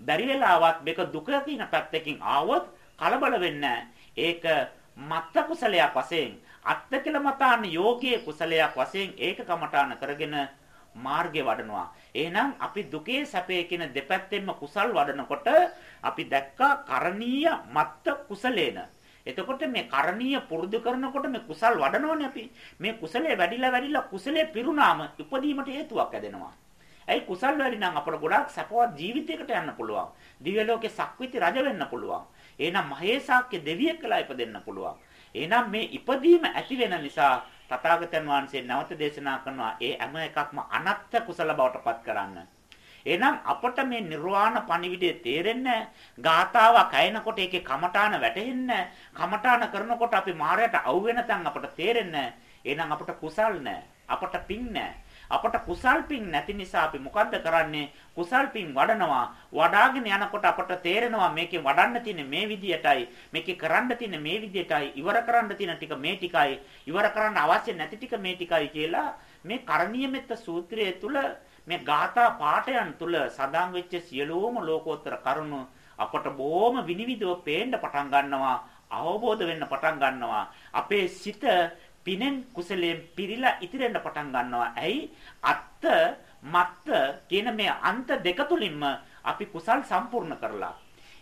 බැරි වෙලාවත් මේක දුක කියන පැත්තකින් ආවොත් කලබල වෙන්නේ ඒක මත්ත කුසලයක් වශයෙන් අත්තකල මතාන යෝගයේ කුසලයක් වශයෙන් ඒක කමඨාන කරගෙන මාර්ගය වඩනවා. එහෙනම් අපි දුකේ සැපේ කියන දෙපැත්තෙන්ම කුසල් වඩනකොට අපි දැක්කා කරණීය මත්ත කුසලේන. එතකොට මේ කරණීය පුරුදු කරනකොට මේ කුසල් වඩනෝනේ අපි. මේ කුසලයේ වැඩිලා වැඩිලා කුසලයේ පිරුණාම උපදීමට හේතුවක් ඇදෙනවා. ඇයි කුසල් වැඩි නම් අපට ගොඩාක් සපවත් ජීවිතයකට යන්න පුළුවන්. දිව්‍ය ලෝකේ සක්විති රජ වෙන්න පුළුවන්. එහෙනම් මහේසාක්‍ය දෙවියෙක් කියලා ඉපදෙන්න පුළුවන්. එහෙනම් මේ ඉපදීම ඇති වෙන නිසා තථාගතයන් වහන්සේ නැවත දේශනා කරනවා ඒ හැම එකක්ම අනත්ත් කුසල බවට පත් කරන්න. එහෙනම් අපට මේ නිර්වාණ පණිවිඩය තේරෙන්නේ ගාතාවක් අයනකොට ඒකේ කමඨාන වැටෙන්නේ කමඨාන කරනකොට අපි මායයට අවු වෙන තැන් අපට තේරෙන්නේ එහෙනම් අපට කුසල් නැහැ අපට පිං නැහැ අපට කුසල් පිං නැති නිසා අපි මොකද්ද කරන්නේ? කුසල් පිං වඩනවා. වඩාගෙන යනකොට අපට තේරෙනවා මේකේ වඩන්න තියෙන මේ විදියටයි, මේකේ කරන්න තියෙන මේ විදියටයි, ඉවර කරන්න තියෙන ටික මේ ටිකයි, ඉවර කරන්න අවශ්‍ය නැති ටික මේ ටිකයි කියලා මේ කරණීය මෙත්ත සූත්‍රයේ තුල මේ ගාථා පාඨයන් තුල සදාන් වෙච්ච සියලුම ලෝකෝත්තර කරුණු අපට බොහොම විනිවිදව පේන්න පටන් ගන්නවා අවබෝධ වෙන්න පටන් ගන්නවා අපේ සිත පිනෙන් කුසලයෙන් පිරීලා ඉතිරෙන්න පටන් ගන්නවා. ඇයි? අත්ත මත්ත කියන මේ අන්ත දෙක තුලින්ම අපි කුසල් සම්පූර්ණ කරලා.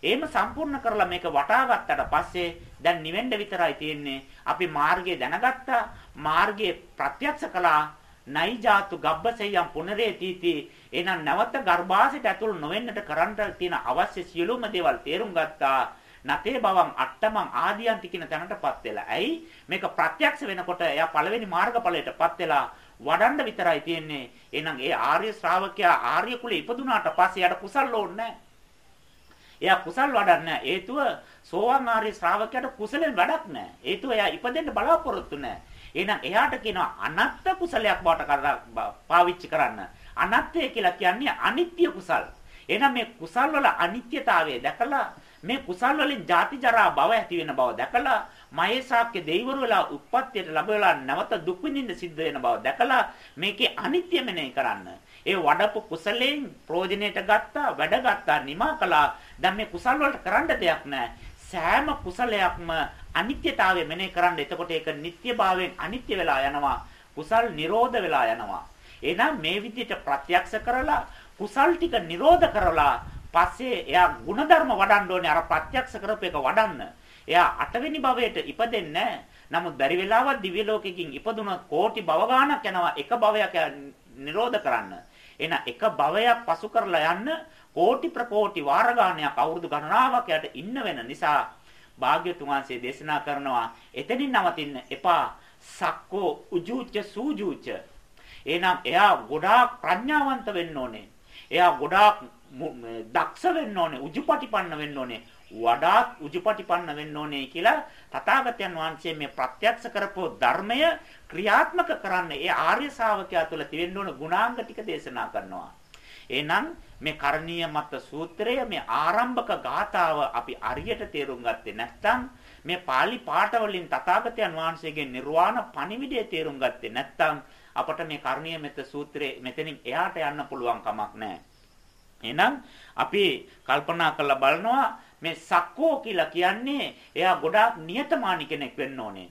එහෙම සම්පූර්ණ කරලා මේක වටා ගත්තට පස්සේ දැන් නිවෙන්න විතරයි තියෙන්නේ. අපි මාර්ගය දැනගත්තා. මාර්ගයේ ප්‍රත්‍යක්ෂ කළා. නයිජාතු ගබ්බසෙයම් පුනරේතිති එහෙනම් නැවත ගර්භාෂයට ඇතුල් නොවෙන්නට කරන්න තියෙන අවශ්‍ය සියලුම දේවල් තේරුම් ගත්තා නතේ බවම් අට්ටමං ආදියන්ති කියන තැනටපත් වෙලා. ඇයි? මේක ප්‍රත්‍යක්ෂ වෙනකොට එයා පළවෙනි මාර්ගඵලයටපත් වෙලා වඩන්න විතරයි තියෙන්නේ. එහෙනම් ඒ ආර්ය ශ්‍රාවකයා ආර්ය කුලේ ඉපදුනාට පස්සේ යාට කුසල් ඕනේ එයා කුසල් වඩන්නේ හේතුව සෝවාන් ආර්ය ශ්‍රාවකයාට කුසලෙන් වැඩක් නැහැ. හේතුව එයා ඉපදෙන්න බලාපොරොත්තු නැහැ. එහෙනම් එයාට කියනවා අනත්ත් කුසලයක් බවට පාවිච්චි කරන්න. අනත්ත්‍ය කියලා කියන්නේ අනිත්‍ය කුසල්. එහෙනම් මේ කුසල් වල අනිත්‍යතාවය දැකලා මේ කුසල් වලින් ජාති ජරා භව ඇති වෙන බව දැකලා මහේසාක්‍ය දෙවිවරු වෙලා උප්පත්තියට ලැබෙලා නැවත දුක් විඳින්න සිද්ධ වෙන බව දැකලා මේකේ අනිත්‍ය මෙනෙහි කරන්න. ඒ වඩපු කුසලයෙන් ප්‍රෝජනෙට ගත්තා, වැඩ ගත්තා, නිමා කළා. දැන් මේ කුසල් වලට කරන්න දෙයක් නැහැ. සෑම කුසලයක්ම අනිත්‍යතාවය මෙනෙහි කරන්න. එතකොට ඒක නිට්ටයභාවයෙන් අනිත්‍ය වෙලා යනවා. කුසල් නිරෝධ වෙලා යනවා. එහෙනම් මේ විදිහට ප්‍රත්‍යක්ෂ කරලා කුසල් ටික නිරෝධ කරලා පස්සේ එයා ಗುಣධර්ම වඩන්න ඕනේ අර ප්‍රත්‍යක්ෂ කරපු එක වඩන්න. එයා අටවෙනි භවයට ඉපදෙන්නේ නමුත් බැරි වෙලාවත් දිව්‍ය ලෝකෙකින් ඉපදුනොත් කෝටි භව ගාණක් යනවා එක භවයක් නිරෝධ කරන්න. එන එක භවයක් පසු කරලා යන්න කෝටි ප්‍රකෝටි වාර ගාණයක් අවුරුදු ගණනාවක් යට ඉන්න වෙන නිසා භාග්‍යතුන් වහන්සේ දේශනා කරනවා එතනින් නවතින්න එපා. සක්කෝ උජූච සූජූච. එහෙනම් එයා ගොඩාක් ප්‍රඥාවන්ත වෙන්න ඕනේ. එයා ගොඩාක් දක්ෂ වෙන්න ඕනේ, උජුපටිපන්න වෙන්න ඕනේ. වඩාත් උජුපටිපන්න වෙන්න ඕනේ කියලා තථාගතයන් වහන්සේ මේ ප්‍රත්‍යක්ෂ කරපෝ ධර්මය ක්‍රියාත්මක කරන්න ඒ ආර්ය ශාවකයා තුළ තියෙන්න ඕන ගුණාංග ටික දේශනා කරනවා. එහෙනම් මේ කරණීය මත සූත්‍රය මේ ආරම්භක ගාථාව අපි අරියට තේරුම් ගත්තේ නැත්නම් මේ pāli පාඨ වලින් තථාගතයන් වහන්සේගේ නිර්වාණ පණිවිඩය තේරුම් ගත්තේ නැත්නම් අපට මේ කරණීය මෙත සූත්‍රයේ මෙතනින් එහාට යන්න පුළුවන් කමක් නැහැ. එහෙනම් අපි කල්පනා කරලා බලනවා මේ සක්කෝ කියලා කියන්නේ එයා ගොඩාක් නියතමානී කෙනෙක් වෙන්න ඕනේ.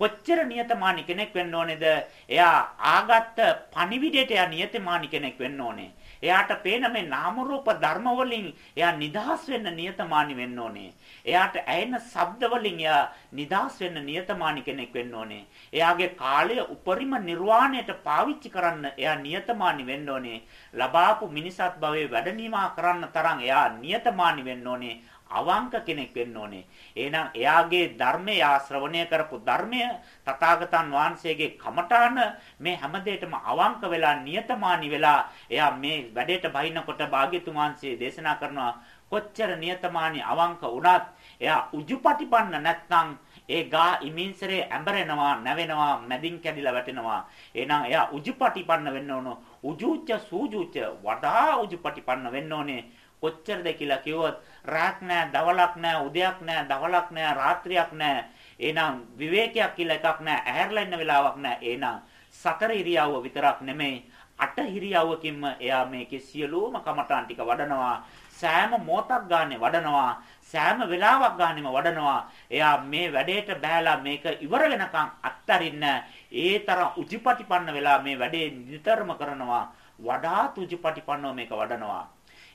කොච්චර නියතමානී කෙනෙක් වෙන්න ඕනේද? එයා ආගත්ත පණිවිඩයට එයා නියතමානී කෙනෙක් වෙන්න ඕනේ. එයාට පේන මේ නාම රූප ධර්ම වලින් එයා නිදහස් වෙන්න නියතමානී වෙන්න ඕනේ. එයාට ඇයෙන ශබ්ද වලින් එයා නිදහස් වෙන්න නියතමානී කෙනෙක් වෙන්න ඕනේ. එයාගේ කාලය උපරිම නිර්වාණයට පාවිච්චි කරන්න එයා නියතමානී වෙන්න ඕනේ. ලබාපු මිනිසත් භවයේ වැඩනීමා කරන්න තරම් එයා නියතමානී වෙන්න ඕනේ. අවංක කෙනෙක් වෙන්න ඕනේ. එහෙනම් එයාගේ ධර්මය යා ශ්‍රවණය කරපු ධර්මය තථාගතයන් වහන්සේගේ කමඨාන මේ හැමදේටම අවංක වෙලා නියතමානී වෙලා එයා මේ වැඩේට බහිනකොට භාග්‍යතුන් වහන්සේ දේශනා කරනවා කොච්චර නියතමානී අවංක වුණත් එයා උජුපටිපන්න නැත්නම් ඒ ගා ඉමින්සරේ ඇඹරෙනවා නැවෙනවා මැදින් කැඩිලා වැටෙනවා. එහෙනම් එයා උජුපටිපන්න වෙන්න ඕන. උජුච්ච සූජුච්ච වඩා උජුපටිපන්න වෙන්න ඕනේ. කොච්චරද කියලා කිව්වොත් රාත් නෑ, දවලක් නෑ, උදයක් නෑ, දවලක් නෑ, රාත්‍රියක් නෑ. එහෙනම් විවේකයක් කියලා එකක් නෑ. ඇහැරලා ඉන්න වෙලාවක් නෑ. එහෙනම් සතර ඉරියව්ව විතරක් නෙමෙයි අට ඉරියව්වකින්ම එයා මේකේ සියලුම කමඨාන් ටික වඩනවා. සෑම මොහොතක් ගානේ වඩනවා. සෑම වෙලාවක් ගානෙම වඩනවා. එයා මේ වැඩේට බෑලා මේක ඉවර වෙනකන් අත්තරින්න ඒ තරම් උජිපටිපන්න වෙලා මේ වැඩේ නිතරම කරනවා. වඩාත් උජිපටිපන්නව මේක වඩනවා.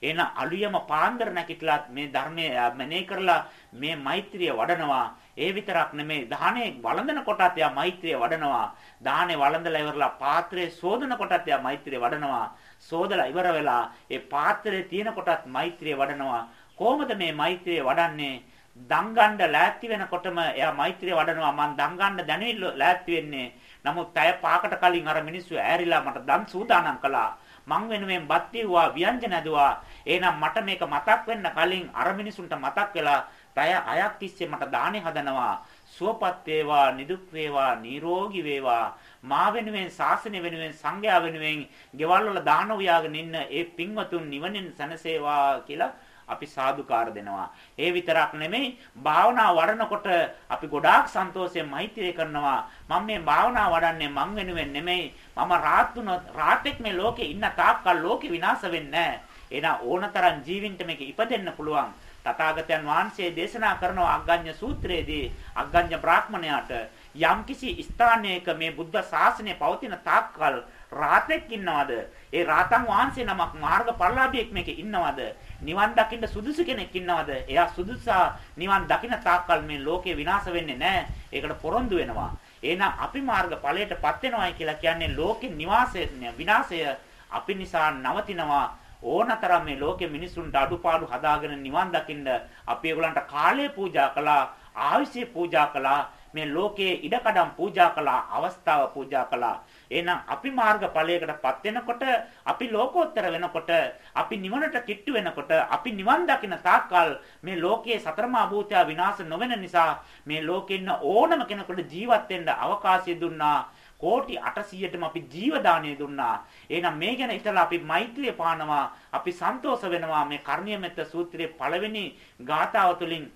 එහෙනම් අලුයම පාන්දර නැකිట్లా මේ ධර්මයේ මනේ කරලා මේ මෛත්‍රිය වඩනවා. ඒ විතරක් නෙමෙයි දාහනේ වළඳන කොටත් යා මෛත්‍රිය වඩනවා. දාහනේ වළඳලා ඉවරලා පාත්‍රයේ සෝදන කොටත් යා මෛත්‍රිය වඩනවා. සෝදලා ඉවර වෙලා ඒ පාත්‍රයේ තියෙන කොටත් මෛත්‍රිය වඩනවා. කොහොමද මේ මෛත්‍රිය වඩන්නේ? දංගණ්ඩ ලෑස්ති වෙනකොටම එයා මෛත්‍රිය වඩනවා මං දංගණ්ඩ දැනෙන්න ලෑස්ති වෙන්නේ නමුත් ඇය පාකට කලින් අර මිනිස්සු ඈරිලා මට දන් සූදානම් කළා මං වෙනුවෙන් බත් දීවා ව්‍යංජන ඇදුවා එහෙනම් මට මේක මතක් වෙන්න කලින් අර මිනිසුන්ට මතක් වෙලා පැය 6ක් තිස්සේ මට දානේ හදනවා සුවපත් වේවා නිදුක් වේවා නිරෝගී වේවා මා වෙනුවෙන් ශාසනය වෙනුවෙන් සංඝයා වෙනුවෙන් ගෙවල් වල දාන උයාගෙන ඉන්න ඒ පින්වතුන් නිවනෙන් සැනසේවා කියලා අපි සාදුකාර දෙනවා. ඒ විතරක් නෙමෙයි භාවනා වඩනකොට අපි ගොඩාක් සන්තෝෂයෙන් මෛත්‍රිය කරනවා. මම මේ භාවනා වඩන්නේ මං වෙනුවෙන් නෙමෙයි. මම රාත් තුනොත් රාතෙක් මේ ලෝකේ ඉන්න තාක්කල් ලෝකේ විනාශ වෙන්නේ නැහැ. එහෙනම් ඕනතරම් ජීවින්ට මේක ඉපදෙන්න පුළුවන්. තථාගතයන් වහන්සේ දේශනා කරන අග්ගඤ්ඤ සූත්‍රයේදී අග්ගඤ්ඤ බ්‍රාහ්මණයාට යම්කිසි ස්ථානයක මේ බුද්ධ ශාසනය පවතින තාක්කල් රාතෙක් ඉන්නවද? ඒ රාතන් වහන්සේ නමක් මාර්ගඵලලාභියෙක් මේකේ ඉන්නවද? නිවන් දකින්න සුදුසු කෙනෙක් ඉන්නවද? එයා සුදුසා නිවන් දකින්න තාක්කල් මේ ලෝකේ විනාශ වෙන්නේ නැහැ. ඒකට පොරොන්දු වෙනවා. එහෙනම් අපි මාර්ගඵලයටපත් වෙනවයි කියලා කියන්නේ ලෝකේ නිවාසය විනාශය අපි නිසා නවතිනවා. ඕනතරම් මේ ලෝකේ මිනිසුන්ට අඩුපාඩු හදාගෙන නිවන් දකින්න අපි ඒගොල්ලන්ට කාලය පූජා කළා, ආයුෂය පූජා කළා, මේ ලෝකයේ ඉඩකඩම් පූජා කළා, අවස්ථාව පූජා කළා. එහෙනම් අපි මාර්ගඵලයකටපත් වෙනකොට අපි ලෝකෝත්තර වෙනකොට අපි නිවනට කිට්ටු වෙනකොට අපි නිවන් දකින තාක්කල් මේ ලෝකයේ සතරමා භූතය විනාශ නොවන නිසා මේ ලෝකෙ ඉන්න ඕනම කෙනෙකුට ජීවත් වෙන්න අවකාශය දුන්නා කෝටි 800ටම අපි ජීව දාණය දුන්නා. එහෙනම් මේ ගැන හිතලා අපි මෛත්‍රිය පානවා, අපි සන්තෝෂ වෙනවා මේ කර්ණීය මෙත්ත සූත්‍රයේ පළවෙනි ගාථාව තුළින්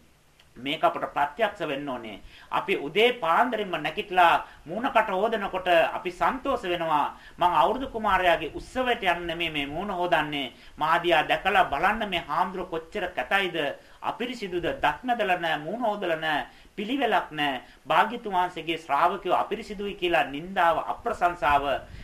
මේක අපට ප්‍රත්‍යක්ෂ වෙන්න ඕනේ. අපි උදේ පාන්දරින්ම නැගිටලා මූණකට හොදනකොට අපි සන්තෝෂ වෙනවා. මං අවුරුදු කුමාරයාගේ උත්සවයට යන්න නෙමෙයි මේ මූණ හොදන්නේ. මාදියා දැකලා බලන්න මේ හාමුදුර කොච්චර කැතයිද, අපිරිසිදුද, දක්නදල නැහැ, මූණ හොදලා නැහැ. පිළිවෙලක් නැහැ. භාග්‍යතුන් වහන්සේගේ ශ්‍රාවකයෝ අපිරිසිදුයි කියලා නින්දාව අප්‍රශංසාව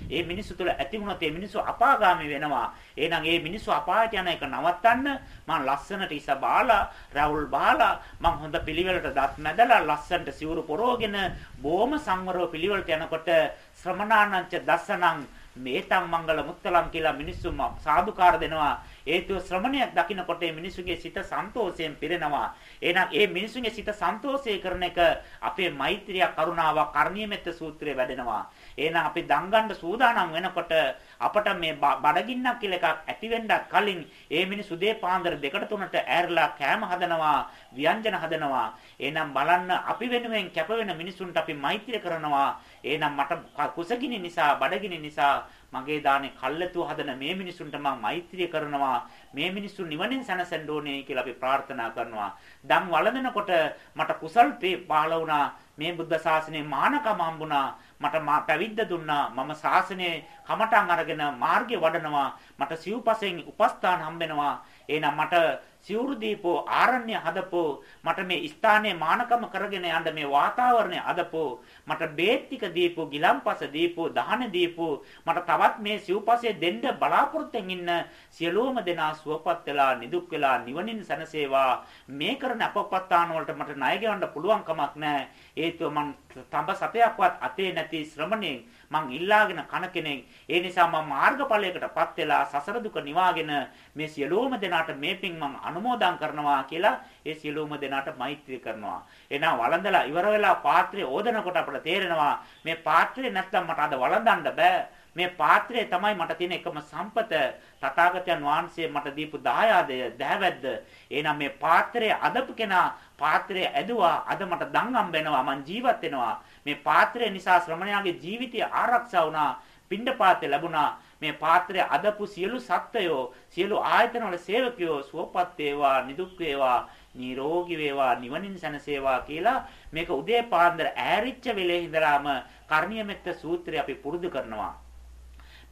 ඒ මිනිස්සු තුළ ඇති වුණොත් ඒ මිනිස්සු අපාගාමී වෙනවා. එහෙනම් ඒ මිනිස්සු අපායට යන එක නවත්තන්න මම ලස්සනට ඉස බාලා, රවුල් බාලා, මම හොඳ පිළිවෙලට දත් මැදලා ලස්සනට සිවුරු පොරෝගෙන බොහොම සංවරව පිළිවෙලට යනකොට ශ්‍රමණානංච දසනං මේතං මංගල මුත්තලම් කියලා මිනිස්සු සාදුකාර දෙනවා. හේතුව ශ්‍රමණයක් දකින්නකොට මේ මිනිසුගේ සිත සන්තෝෂයෙන් පිරෙනවා. එහෙනම් මේ මිනිසුගේ සිත සන්තෝෂය කරන එක අපේ මෛත්‍රිය කරුණාව කරණීයමෙත්ත සූත්‍රයේ වැඩෙනවා. එහෙනම් අපි දංගන්න සූදානම් වෙනකොට අපට මේ බඩගින්නක් කියලා එකක් ඇති වෙන්නත් කලින් ඒ මිනිස්සු දේ පාන්දර දෙකට තුනට ඈරලා කෑම හදනවා, ව්‍යංජන හදනවා. එහෙනම් බලන්න අපි වෙනුවෙන් කැප වෙන මිනිසුන්ට අපි මෛත්‍රිය කරනවා. එහෙනම් මට කුසගිනි නිසා, බඩගිනි නිසා මගේ දානේ කල්ැතුව හදන මේ මිනිසුන්ට මම මෛත්‍රිය කරනවා. මේ මිනිස්සු නිවනින් සැනසෙන්න ඕනේ කියලා අපි ප්‍රාර්ථනා කරනවා. දන් වළඳනකොට මට කුසල් පහළ වුණා. මේ බුද්ධ ශාසනයේ මානකම හම්බුණා. මට පැවිද්ද දුන්නා. මම ශාසනයේ කමටන් අරගෙන මාර්ගය වඩනවා. මට සිව්පසෙන් උපස්ථාන හම්බෙනවා. එහෙනම් මට සිවුරු දීපෝ ආරණ්‍ය හදපෝ මට මේ ස්ථානයේ මානකම කරගෙන යන්න මේ වාතාවරණය හදපෝ මට බේත් ටික දීපෝ ගිලම්පස දීපෝ දහන දීපෝ මට තවත් මේ සිව්පසේ දෙන්න බලාපොරොත්තුෙන් ඉන්න සියලුම දෙනා සුවපත් වෙලා නිදුක් වෙලා නිවනින් සැනසේවා. මේ කරන අපපත්තාන වලට මට ණය ගෙවන්න පුළුවන් කමක් නැහැ. හේතුව මං තඹ සතයක්වත් අතේ නැති ශ්‍රමණෙක් මං ඉල්ලාගෙන කන කෙනෙක්. ඒ නිසා මම මාර්ගඵලයකටපත් වෙලා සසර දුක නිවාගෙන මේ සියලුම දෙනාට මේ පින් මං අනුමෝදන් කරනවා කියලා ඒ සියලුම දෙනාට මෛත්‍රී කරනවා. එහෙනම් වළඳලා ඉවර වෙලා පාත්‍රය ඕදනකොට අපට තේරෙනවා මේ පාත්‍රය නැත්තම් මට අද වළඳන්න බෑ. මේ පාත්‍රය තමයි මට තියෙන එකම සම්පත තථාගතයන් වහන්සේ මට දීපු දායාදය දහවැද්ද එහෙනම් මේ පාත්‍රය අදපු කෙනා පාත්‍රය ඇදුවා අද මට දන් හම්බෙනවා මං ජීවත් වෙනවා මේ පාත්‍රය නිසා ශ්‍රමණයාගේ ජීවිතය ආරක්ෂා වුණා පිණ්ඩපාතය ලැබුණා. මේ පාත්‍රය අදපු සියලු සත්වයෝ සියලු ආයතන වල සේවකයෝ සුවපත් වේවා නිදුක් වේවා නිරෝගී වේවා නිවනින් සැනසේවා කියලා මේක උදේ පාන්දර ඈරිච්ච වෙලේ ඉඳලාම කර්ණියමෙත්ත සූත්‍රය අපි පුරුදු කරනවා.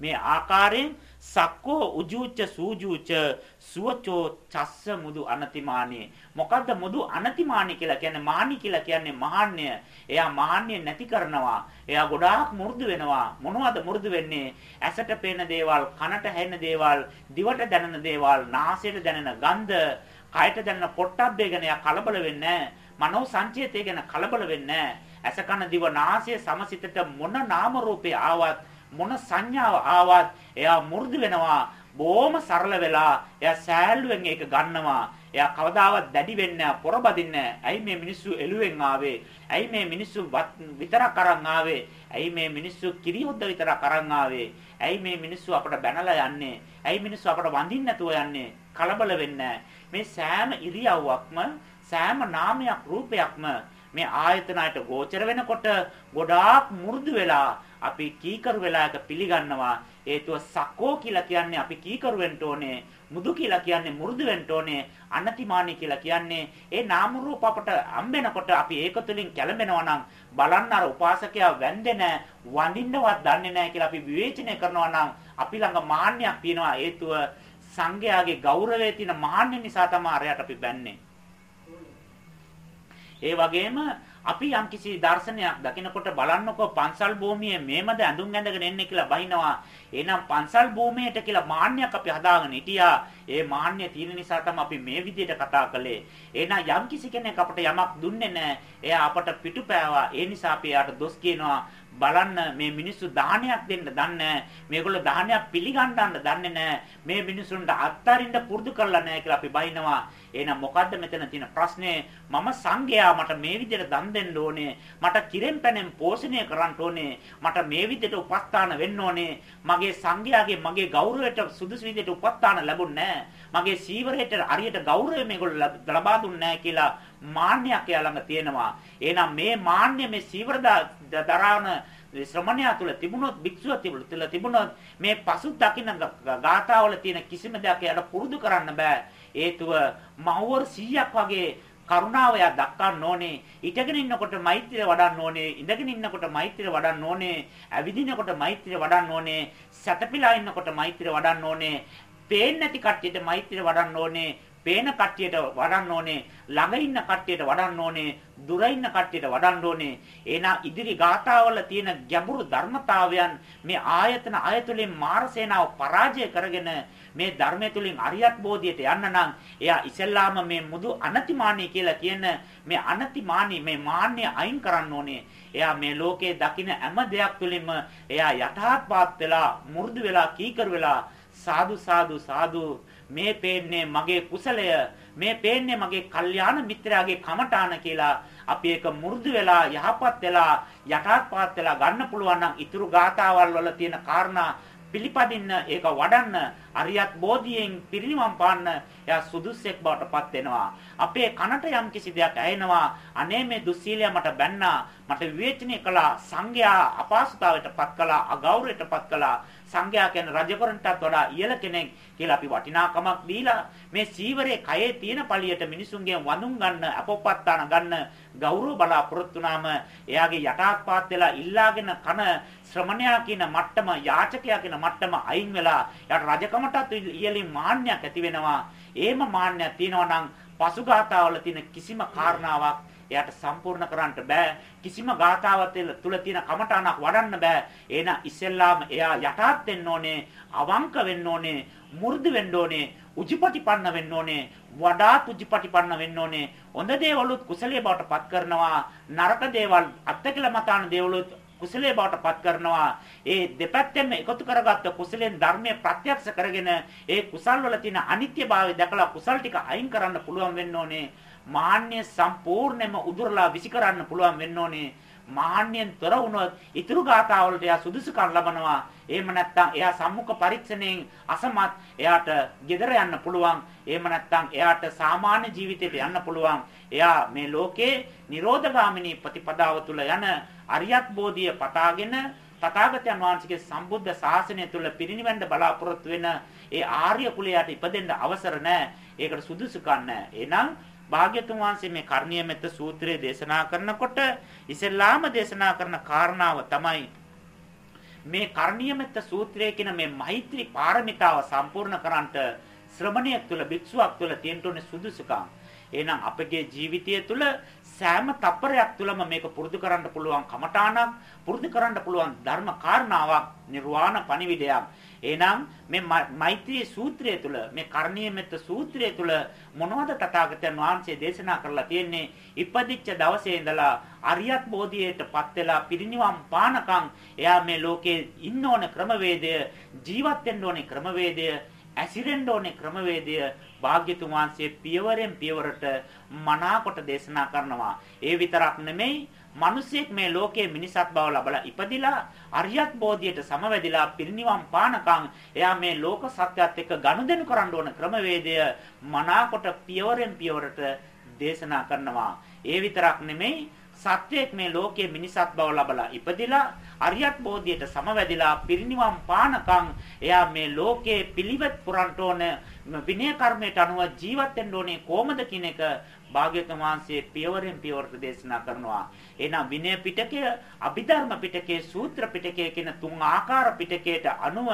මේ ආකාරයෙන් සක්කෝ උජූච සූජූච සුවචෝ චස්ස මුදු අනතිමානිය මොකද්ද මුදු අනතිමානිය කියලා කියන්නේ? මානි කියලා කියන්නේ මහාන්‍ය. එයා මහාන්‍ය නැති කරනවා. එයා ගොඩාක් මු르දු වෙනවා. මොනවද මු르දු වෙන්නේ? ඇසට පේන දේවල් කනට ඇහෙන දේවල් දිවට දැනෙන දේවල් නාසයට දැනෙන ගන්ධ කයට දැනෙන පොට්ටබ්බේ ගැන එයා කලබල වෙන්නේ මනෝ සංචේතය ගැන කලබල වෙන්නේ ඇස කන දිව නාසය සමසිතට මොන නාම රූපේ ආවත් මොන සංඥාව ආවත් එයා මු르දු වෙනවා බොහොම සරල වෙලා එයා සෑල්ලුවෙන් ඒක ගන්නවා. එයා කවදාවත් දැඩි වෙන්නේ පොරබදින්නේ. ඇයි මේ මිනිස්සු එළුවෙන් ආවේ? ඇයි මේ මිනිස්සු විතරක් අරන් ආවේ? ඇයි මේ මිනිස්සු කිරියොද්ද විතරක් අරන් ආවේ? ඇයි මේ මිනිස්සු අපට බැනලා යන්නේ? ඇයි මිනිස්සු අපට වඳින්න නැතුව යන්නේ? කලබල වෙන්නේ. මේ සෑම ඉරියව්වක්ම සෑම නාමයක් රූපයක්ම මේ ආයතනයට ගෝචර වෙනකොට ගොඩාක් මු르දු වෙලා අපි කීකරු වෙලා එක පිළිගන්නවා. හේතුව සක්කෝ කියලා කියන්නේ අපි කීකරු වෙන්න ඕනේ මුදු කියලා කියන්නේ මුරුදු වෙන්න ඕනේ අනතිමානී කියලා කියන්නේ ඒ නාම රූප අපට හම්බෙනකොට අපි ඒක තුලින් කැළඹෙනවා නම් බලන්න අර උපාසකයා වැන්දෙන වඳින්නවත් දන්නේ නැහැ කියලා අපි විවේචනය කරනවා නම් අපි ළඟ මාන්නයක් තියෙනවා. හේතුව සංඝයාගේ ගෞරවයේ තියෙන මාන්න නිසා තමයි අරයට අපි බැන්නේ. ඒ වගේම අපි යම්කිසි දර්ශනයක් දකිනකොට බලන්නකො පන්සල් භූමියේ මේමද ඇඳුම් ඇඳගෙන එන්නේ කියලා බහිනවා. එහෙනම් පන්සල් භූමියට කියලා මාන්නයක් අපි හදාගෙන හිටියා. ඒ මාන්නය තියෙන නිසා තමයි අපි මේ විදිහට කතා කළේ. එහෙනම් යම්කිසි කෙනෙක් අපට යමක් දුන්නේ නැහැ. එයා අපට පිටුපෑවා. ඒ නිසා අපි එයාට දොස් කියනවා. බලන්න මේ මිනිස්සු දානයක් දෙන්න දන්නේ මේගොල්ලෝ දානයක් පිළිගන්නන්න දන්නේ නැහැ. මේ මිනිසුන්ට අත්තරින්න පුරුදු කරලා නැහැ කියලා අපි බයිනවා. එහෙනම් මොකද්ද මෙතන තියෙන ප්‍රශ්නේ? මම සංඝයා මට මේ විදිහට දන් දෙන්න ඕනේ. මට කිරෙන් පැනෙන් පෝෂණය කරන්න ඕනේ. මට මේ විදිහට උපස්ථාන වෙන්න ඕනේ. මගේ සංඝයාගේ මගේ ගෞරවයට සුදුසු විදිහට උපස්ථාන ලැබුණේ මගේ සීවරයට හරියට ගෞරවය මේගොල්ලෝ ලබා දුන්නේ නැහැ කියලා මාන්නයක් යාළඟ තියෙනවා. එහෙනම් මේ මාන්නය මේ සීවර දරාන ශ්‍රමණයා තුල තිබුණොත් භික්ෂුව තුල තිබුණොත් මේ පසු දකින්න ගාථාවල තියෙන කිසිම දෙයක් යට පුරුදු කරන්න බෑ. හේතුව මහවර 100ක් වගේ කරුණාව යා දක්වන්න ඕනේ. ඉඳගෙන ඉන්නකොට මෛත්‍රිය වඩන්න ඕනේ. ඉඳගෙන ඉන්නකොට මෛත්‍රිය වඩන්න ඕනේ. ඇවිදිනකොට මෛත්‍රිය වඩන්න ඕනේ. සැතපීලා ඉන්නකොට මෛත්‍රිය වඩන්න ඕනේ. පේන්නේ නැති කට්ටියට මෛත්‍රිය වඩන්න ඕනේ. පේන කට්ටියට වඩන්න ඕනේ ළඟ ඉන්න කට්ටියට වඩන්න ඕනේ දුර ඉන්න කට්ටියට වඩන්න ඕනේ. එහෙනම් ඉදිරි ගාථාවල තියෙන ගැඹුරු ධර්මතාවයන් මේ ආයතන අයතුලින් මාරසේනාව පරාජය කරගෙන මේ ධර්මය තුලින් අරියත් බෝධියට යන්න නම් එයා ඉස්සෙල්ලාම මේ මුදු අනතිමානී කියලා කියන මේ අනතිමානී මේ මාන්නය අයින් කරන්න ඕනේ. එයා මේ ලෝකේ දකින හැම දෙයක් තුලින්ම එයා යටහත්පාත් වෙලා මු르දු වෙලා කීකරු වෙලා සාදු සාදු සාදු මේ පේන්නේ මගේ කුසලය මේ පේන්නේ මගේ කල්යාණ මිත්‍රයාගේ කමඨාන කියලා අපි ඒක මු르දු වෙලා යහපත් වෙලා යටාත්පාත් වෙලා ගන්න පුළුවන් නම් ඊතුරු ගාතාවල් වල තියෙන කාරණා පිළිපදින්න ඒක වඩන්න අරියත් බෝධියෙන් පිරිනිවන් පාන්න එයා සුදුස්සෙක් බවට පත් වෙනවා. අපේ කනට යම් කිසි දෙයක් ඇහෙනවා අනේ මේ දුස්සීලයා මට බැන්නා මට විවේචනය කළා සංඝයා අපහසුතාවයට පත් කළා අගෞරවයට පත් කළා සංඝයා කියන රජකරන්ටත් වඩා ඉහළ කෙනෙක් කියලා අපි වටිනාකමක් දීලා මේ සීවරේ කයේ තියෙන පළියට මිනිසුන්ගෙන් වඳුන් ගන්න අපොප්පත්තාන ගන්න ගෞරව බලාපොරොත්තු වුනාම එයාගේ යටාත්පාත් වෙලා ඉල්ලාගෙන කන ශ්‍රමණයා කියන මට්ටම යාචකයා කියන මට්ටම අයින් වෙලා යාට රජකමටත් ඉහළින් මාන්නයක් ඇති වෙනවා. ඒම මාන්නයක් තියෙනවා නම් පසුගාතාවල තියෙන කිසිම කාරණාවක් එයාට සම්පූර්ණ කරන්න බෑ කිසිම ගාතාවක් තුල තියෙන කමඨාණක් වඩන්න බෑ එහෙනම් ඉස්සෙල්ලාම එයා යටාත් වෙන්න ඕනේ අවංක වෙන්න ඕනේ මු르දු වෙන්න ඕනේ උජිපටිපන්න වෙන්න ඕනේ වඩාත් උජිපටිපන්න වෙන්න ඕනේ හොඳ දේවලුත් කුසලයේ බවට පත් කරනවා නරක දේවල් අත්කල මතාන දේවලුත් කුසලයේ බවට පත් කරනවා. ඒ දෙපැත්තෙන්ම එකතු කරගත්ත කුසලෙන් ධර්මයේ ප්‍රත්‍යක්ෂ කරගෙන ඒ කුසල් වල තියෙන අනිත්‍යභාවය දැකලා කුසල් ටික අයින් කරන්න පුළුවන් වෙන්න ඕනේ. මාන්නය සම්පූර්ණයෙන්ම උදුරලා විසි කරන්න පුළුවන් වෙන්න ඕනේ. මාන්නයෙන් තොර වුණොත් ඉතුරු ගාථාවලට එයා සුදුසුකම් ලබනවා. එහෙම නැත්නම් එයා සම්මුඛ පරීක්ෂණයෙන් අසමත් එයාට gedara යන්න පුළුවන්. එහෙම නැත්නම් එයාට සාමාන්‍ය ජීවිතයට යන්න පුළුවන්. එයා මේ ලෝකේ නිරෝධගාමිනී ප්‍රතිපදාව තුල යන අරියත් බෝධිය පතාගෙන තථාගතයන් වහන්සේගේ සම්බුද්ධ ශාසනය තුල පිරිනිවෙන්න බලාපොරොත්තු වෙන ඒ ආර්ය කුලයට ඉපදෙන්න අවසර නැහැ. ඒකට සුදුසුකම් නැහැ. එහෙනම් භාග්‍යතුන් වහන්සේ මේ කර්ණීය මෙත්ත සූත්‍රය දේශනා කරනකොට ඉස්සෙල්ලාම දේශනා කරන කාරණාව තමයි මේ කර්ණීය මෙත්ත සූත්‍රයේ කියන මේ මෛත්‍රී පාරමිතාව සම්පූර්ණ කරන්නට ශ්‍රමණයෙක් තුළ භික්ෂුවක් තුළ තියෙන්න ඕනේ සුදුසුකම්. එහෙනම් අපගේ ජීවිතය තුළ සෑම තප්පරයක් තුළම මේක පුරුදු කරන්න පුළුවන් කමඨාණක් පුරුදු කරන්න පුළුවන් ධර්ම කාරණාවක් නිර්වාණ පණිවිඩයක් එහෙනම් මේ මෛත්‍රී සූත්‍රය තුළ මේ කරණීය මෙත්ත සූත්‍රය තුළ මොනවද තථාගතයන් වහන්සේ දේශනා කරලා තියෙන්නේ ඉපදිච්ච දවසේ ඉඳලා අරියත් බෝධියටපත් වෙලා පිරිනිවන් පානකම් එයා මේ ලෝකේ ඉන්න ඕන ක්‍රමවේදය ජීවත් වෙන්න ඕනේ ක්‍රමවේදය ඇසිරෙන්න ඕනේ ක්‍රමවේදය භාග්‍යතුන් වහන්සේ පියවරෙන් පියවරට මනාකොට දේශනා කරනවා. ඒ විතරක් නෙමෙයි මිනිසෙක් මේ ලෝකයේ මිනිසත් බව ලබලා ඉපදිලා අරියත් බෝධියට සමවැදිලා පිරිනිවන් පානකම් එයා මේ ලෝක සත්‍යයත් එක්ක ගනුදෙනු කරන්න ඕන ක්‍රමවේදය මනාකොට පියවරෙන් පියවරට දේශනා කරනවා. ඒ විතරක් නෙමෙයි සත්‍යයක් මේ ලෝකයේ මිනිසත් බව ලබලා ඉපදිලා අරියත් බෝධියට සමවැදිලා පිරිනිවන් පානකම් එයා මේ ලෝකයේ පිළිවෙත් පුරන්ට ඕන විනය කර්මයට අනුව ජීවත් වෙන්න ඕනේ කොහොමද කියන එක භාග්‍යවතුන් වහන්සේ පියවරෙන් පියවරට දේශනා කරනවා. එහෙනම් විනය පිටකය, අභිධර්ම පිටකය, සූත්‍ර පිටකය කියන තුන් ආකාර පිටකයට අනුව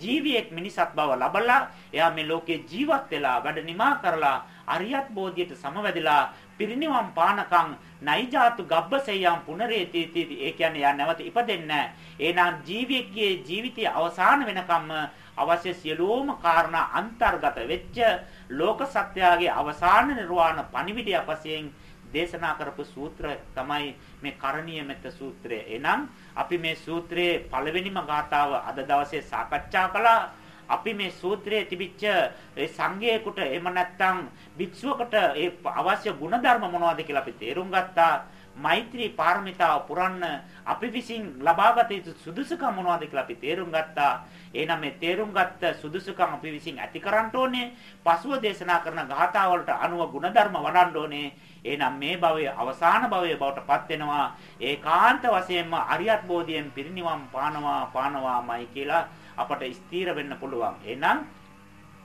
ජීවියෙක් මිනිසත් බව ලබලා එයා මේ ලෝකේ ජීවත් වෙලා වැඩ නිමා කරලා අරියත් බෝධියට සමවැදලා පිරිනිවන් පානකම් නයිජාතු ගබ්බසෙයම් පුනරේතීති ඒ කියන්නේ යා නැවත ඉපදෙන්නේ නැහැ. එහෙනම් ජීවියෙක්ගේ ජීවිතය අවසාන වෙනකම්ම අවශ්‍ය සියලුම කාරණා අන්තර්ගත වෙච්ච ලෝක සත්‍යයේ අවසාන නිර්වාණ පණිවිඩය වශයෙන් දේශනා කරපු සූත්‍ර තමයි මේ කරණීය මෙත්ත සූත්‍රය. එහෙනම් අපි මේ සූත්‍රයේ පළවෙනිම ගාථාව අද දවසේ සාකච්ඡා කළා. අපි මේ සූත්‍රයේ තිබිච්ච ඒ සංඝයෙකුට එහෙම නැත්නම් භික්ෂුවකට ඒ අවශ්‍ය ಗುಣධර්ම මොනවද කියලා අපි තේරුම් ගත්තා. මෛත්‍රී පාරමිතාව පුරන්න අපි විසින් ලබාගත යුතු සුදුසුකම් මොනවද කියලා අපි තේරුම් ගත්තා. එහෙනම් මේ තේරුම් ගත්ත සුදුසුකම් අපි විසින් ඇති කරන්න ඕනේ. පසුව දේශනා කරන ගාථා වලට අනුව ಗುಣධර්ම වඩන්න ඕනේ. එහෙනම් මේ භවය අවසාන භවය බවට පත් වෙනවා. ඒකාන්ත වශයෙන්ම අරියත් බෝධියෙන් පිරිනිවන් පානවා පානවාමයි කියලා අපට ස්ථීර වෙන්න පුළුවන්. එහෙනම්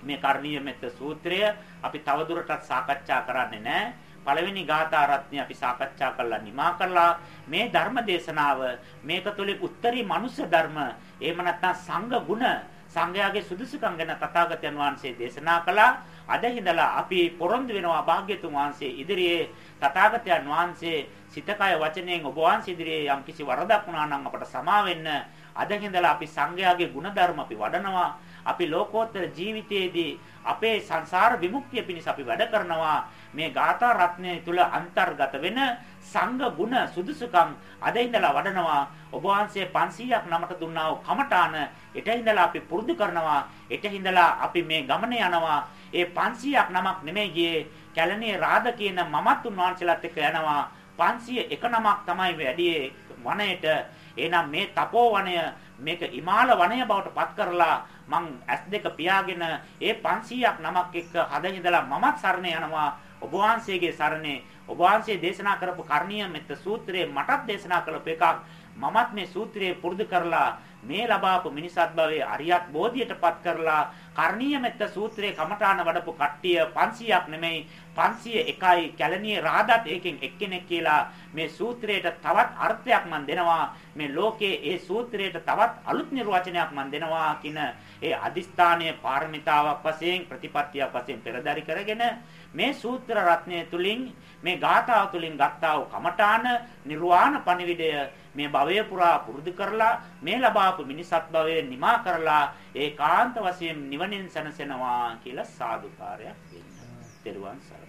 මේ කර්ණීය මෙත්ත සූත්‍රය අපි තවදුරටත් සාකච්ඡා කරන්නේ නැහැ. පළවෙනි ගාථා රත්නය අපි සාකච්ඡා කරලා නිමා කරලා මේ ධර්ම දේශනාව මේක තුලින් උත්තරී මනුෂ්‍ය ධර්ම එහෙම නැත්නම් සංඝ ගුණ සංඝයාගේ සුදුසුකම් ගැන තථාගතයන් වහන්සේ දේශනා කළා. අද හිඳලා අපි පොරොන්දු වෙනවා භාග්‍යතුන් වහන්සේ ඉදිරියේ තථාගතයන් වහන්සේ සිතකය වචනයෙන් ඔබ වහන්සේ ඉදිරියේ යම්කිසි වරදක් වුණා නම් අපට සමා වෙන්න. අද හිඳලා අපි සංඝයාගේ ගුණධර්ම අපි වඩනවා. අපි ලෝකෝත්තර ජීවිතයේදී අපේ සංසාර විමුක්තිය පිණිස අපි වැඩ කරනවා. මේ ගාථා රත්නය තුල අන්තර්ගත වෙන සංඝ ගුණ සුදුසුකම් අද ඉඳලා වඩනවා. ඔබ වහන්සේ 500ක් නමට දුන්නා වූ කමඨාන එට ඉඳලා අපි පුරුදු කරනවා. එට ඉඳලා අපි මේ ගමන යනවා. ඒ 500ක් නමක් නෙමෙයි ගියේ. කැලණියේ රාද කියන මමත් උන්වහන්සේලාත් එක්ක යනවා. 501 නමක් තමයි වැඩියේ වනයේට. එහෙනම් මේ තපෝ වනය මේක හිමාල වනය බවට පත් කරලා මං S2 පියාගෙන ඒ 500ක් නමක් එක්ක හදින් ඉඳලා මමත් සරණ යනවා. ඔබ වහන්සේගේ සරණේ ඔබ වහන්සේ දේශනා කරපු කර්ණීය මෙත්ත සූත්‍රයේ මටත් දේශනා කළපු එකක්. මමත් මේ සූත්‍රයේ පුරුදු කරලා මේ ලබාපු මිනිසත් භවයේ අරියත් බෝධියටපත් කරලා කර්ණීය මෙත්ත සූත්‍රයේ කමඨාන වඩපු කට්ටිය 500ක් නෙමෙයි 501යි කැලණියේ රාදත් ඒකෙන් එක්කෙනෙක් කියලා මේ සූත්‍රයට තවත් අර්ථයක් මම දෙනවා. මේ ලෝකයේ ඒ සූත්‍රයට තවත් අලුත් නිර්වචනයක් මම දෙනවා කියන ඒ අදිස්ථානීය පාරමිතාවක් වශයෙන් ප්‍රතිපත්තියක් වශයෙන් පෙරදරි කරගෙන මේ සූත්‍ර රත්නය තුලින් මේ ගාථාව තුලින් ගත්තා වූ කමඨාන නිර්වාණ පණිවිඩය මේ භවය පුරා පුරුදු කරලා මේ ලබාපු මිනිසත් භවයේ නිමා කරලා ඒකාන්ත වශයෙන් නිවනින් සැනසෙනවා කියලා සාදුකාරයක් දෙන්න. තෙරුවන් සරණයි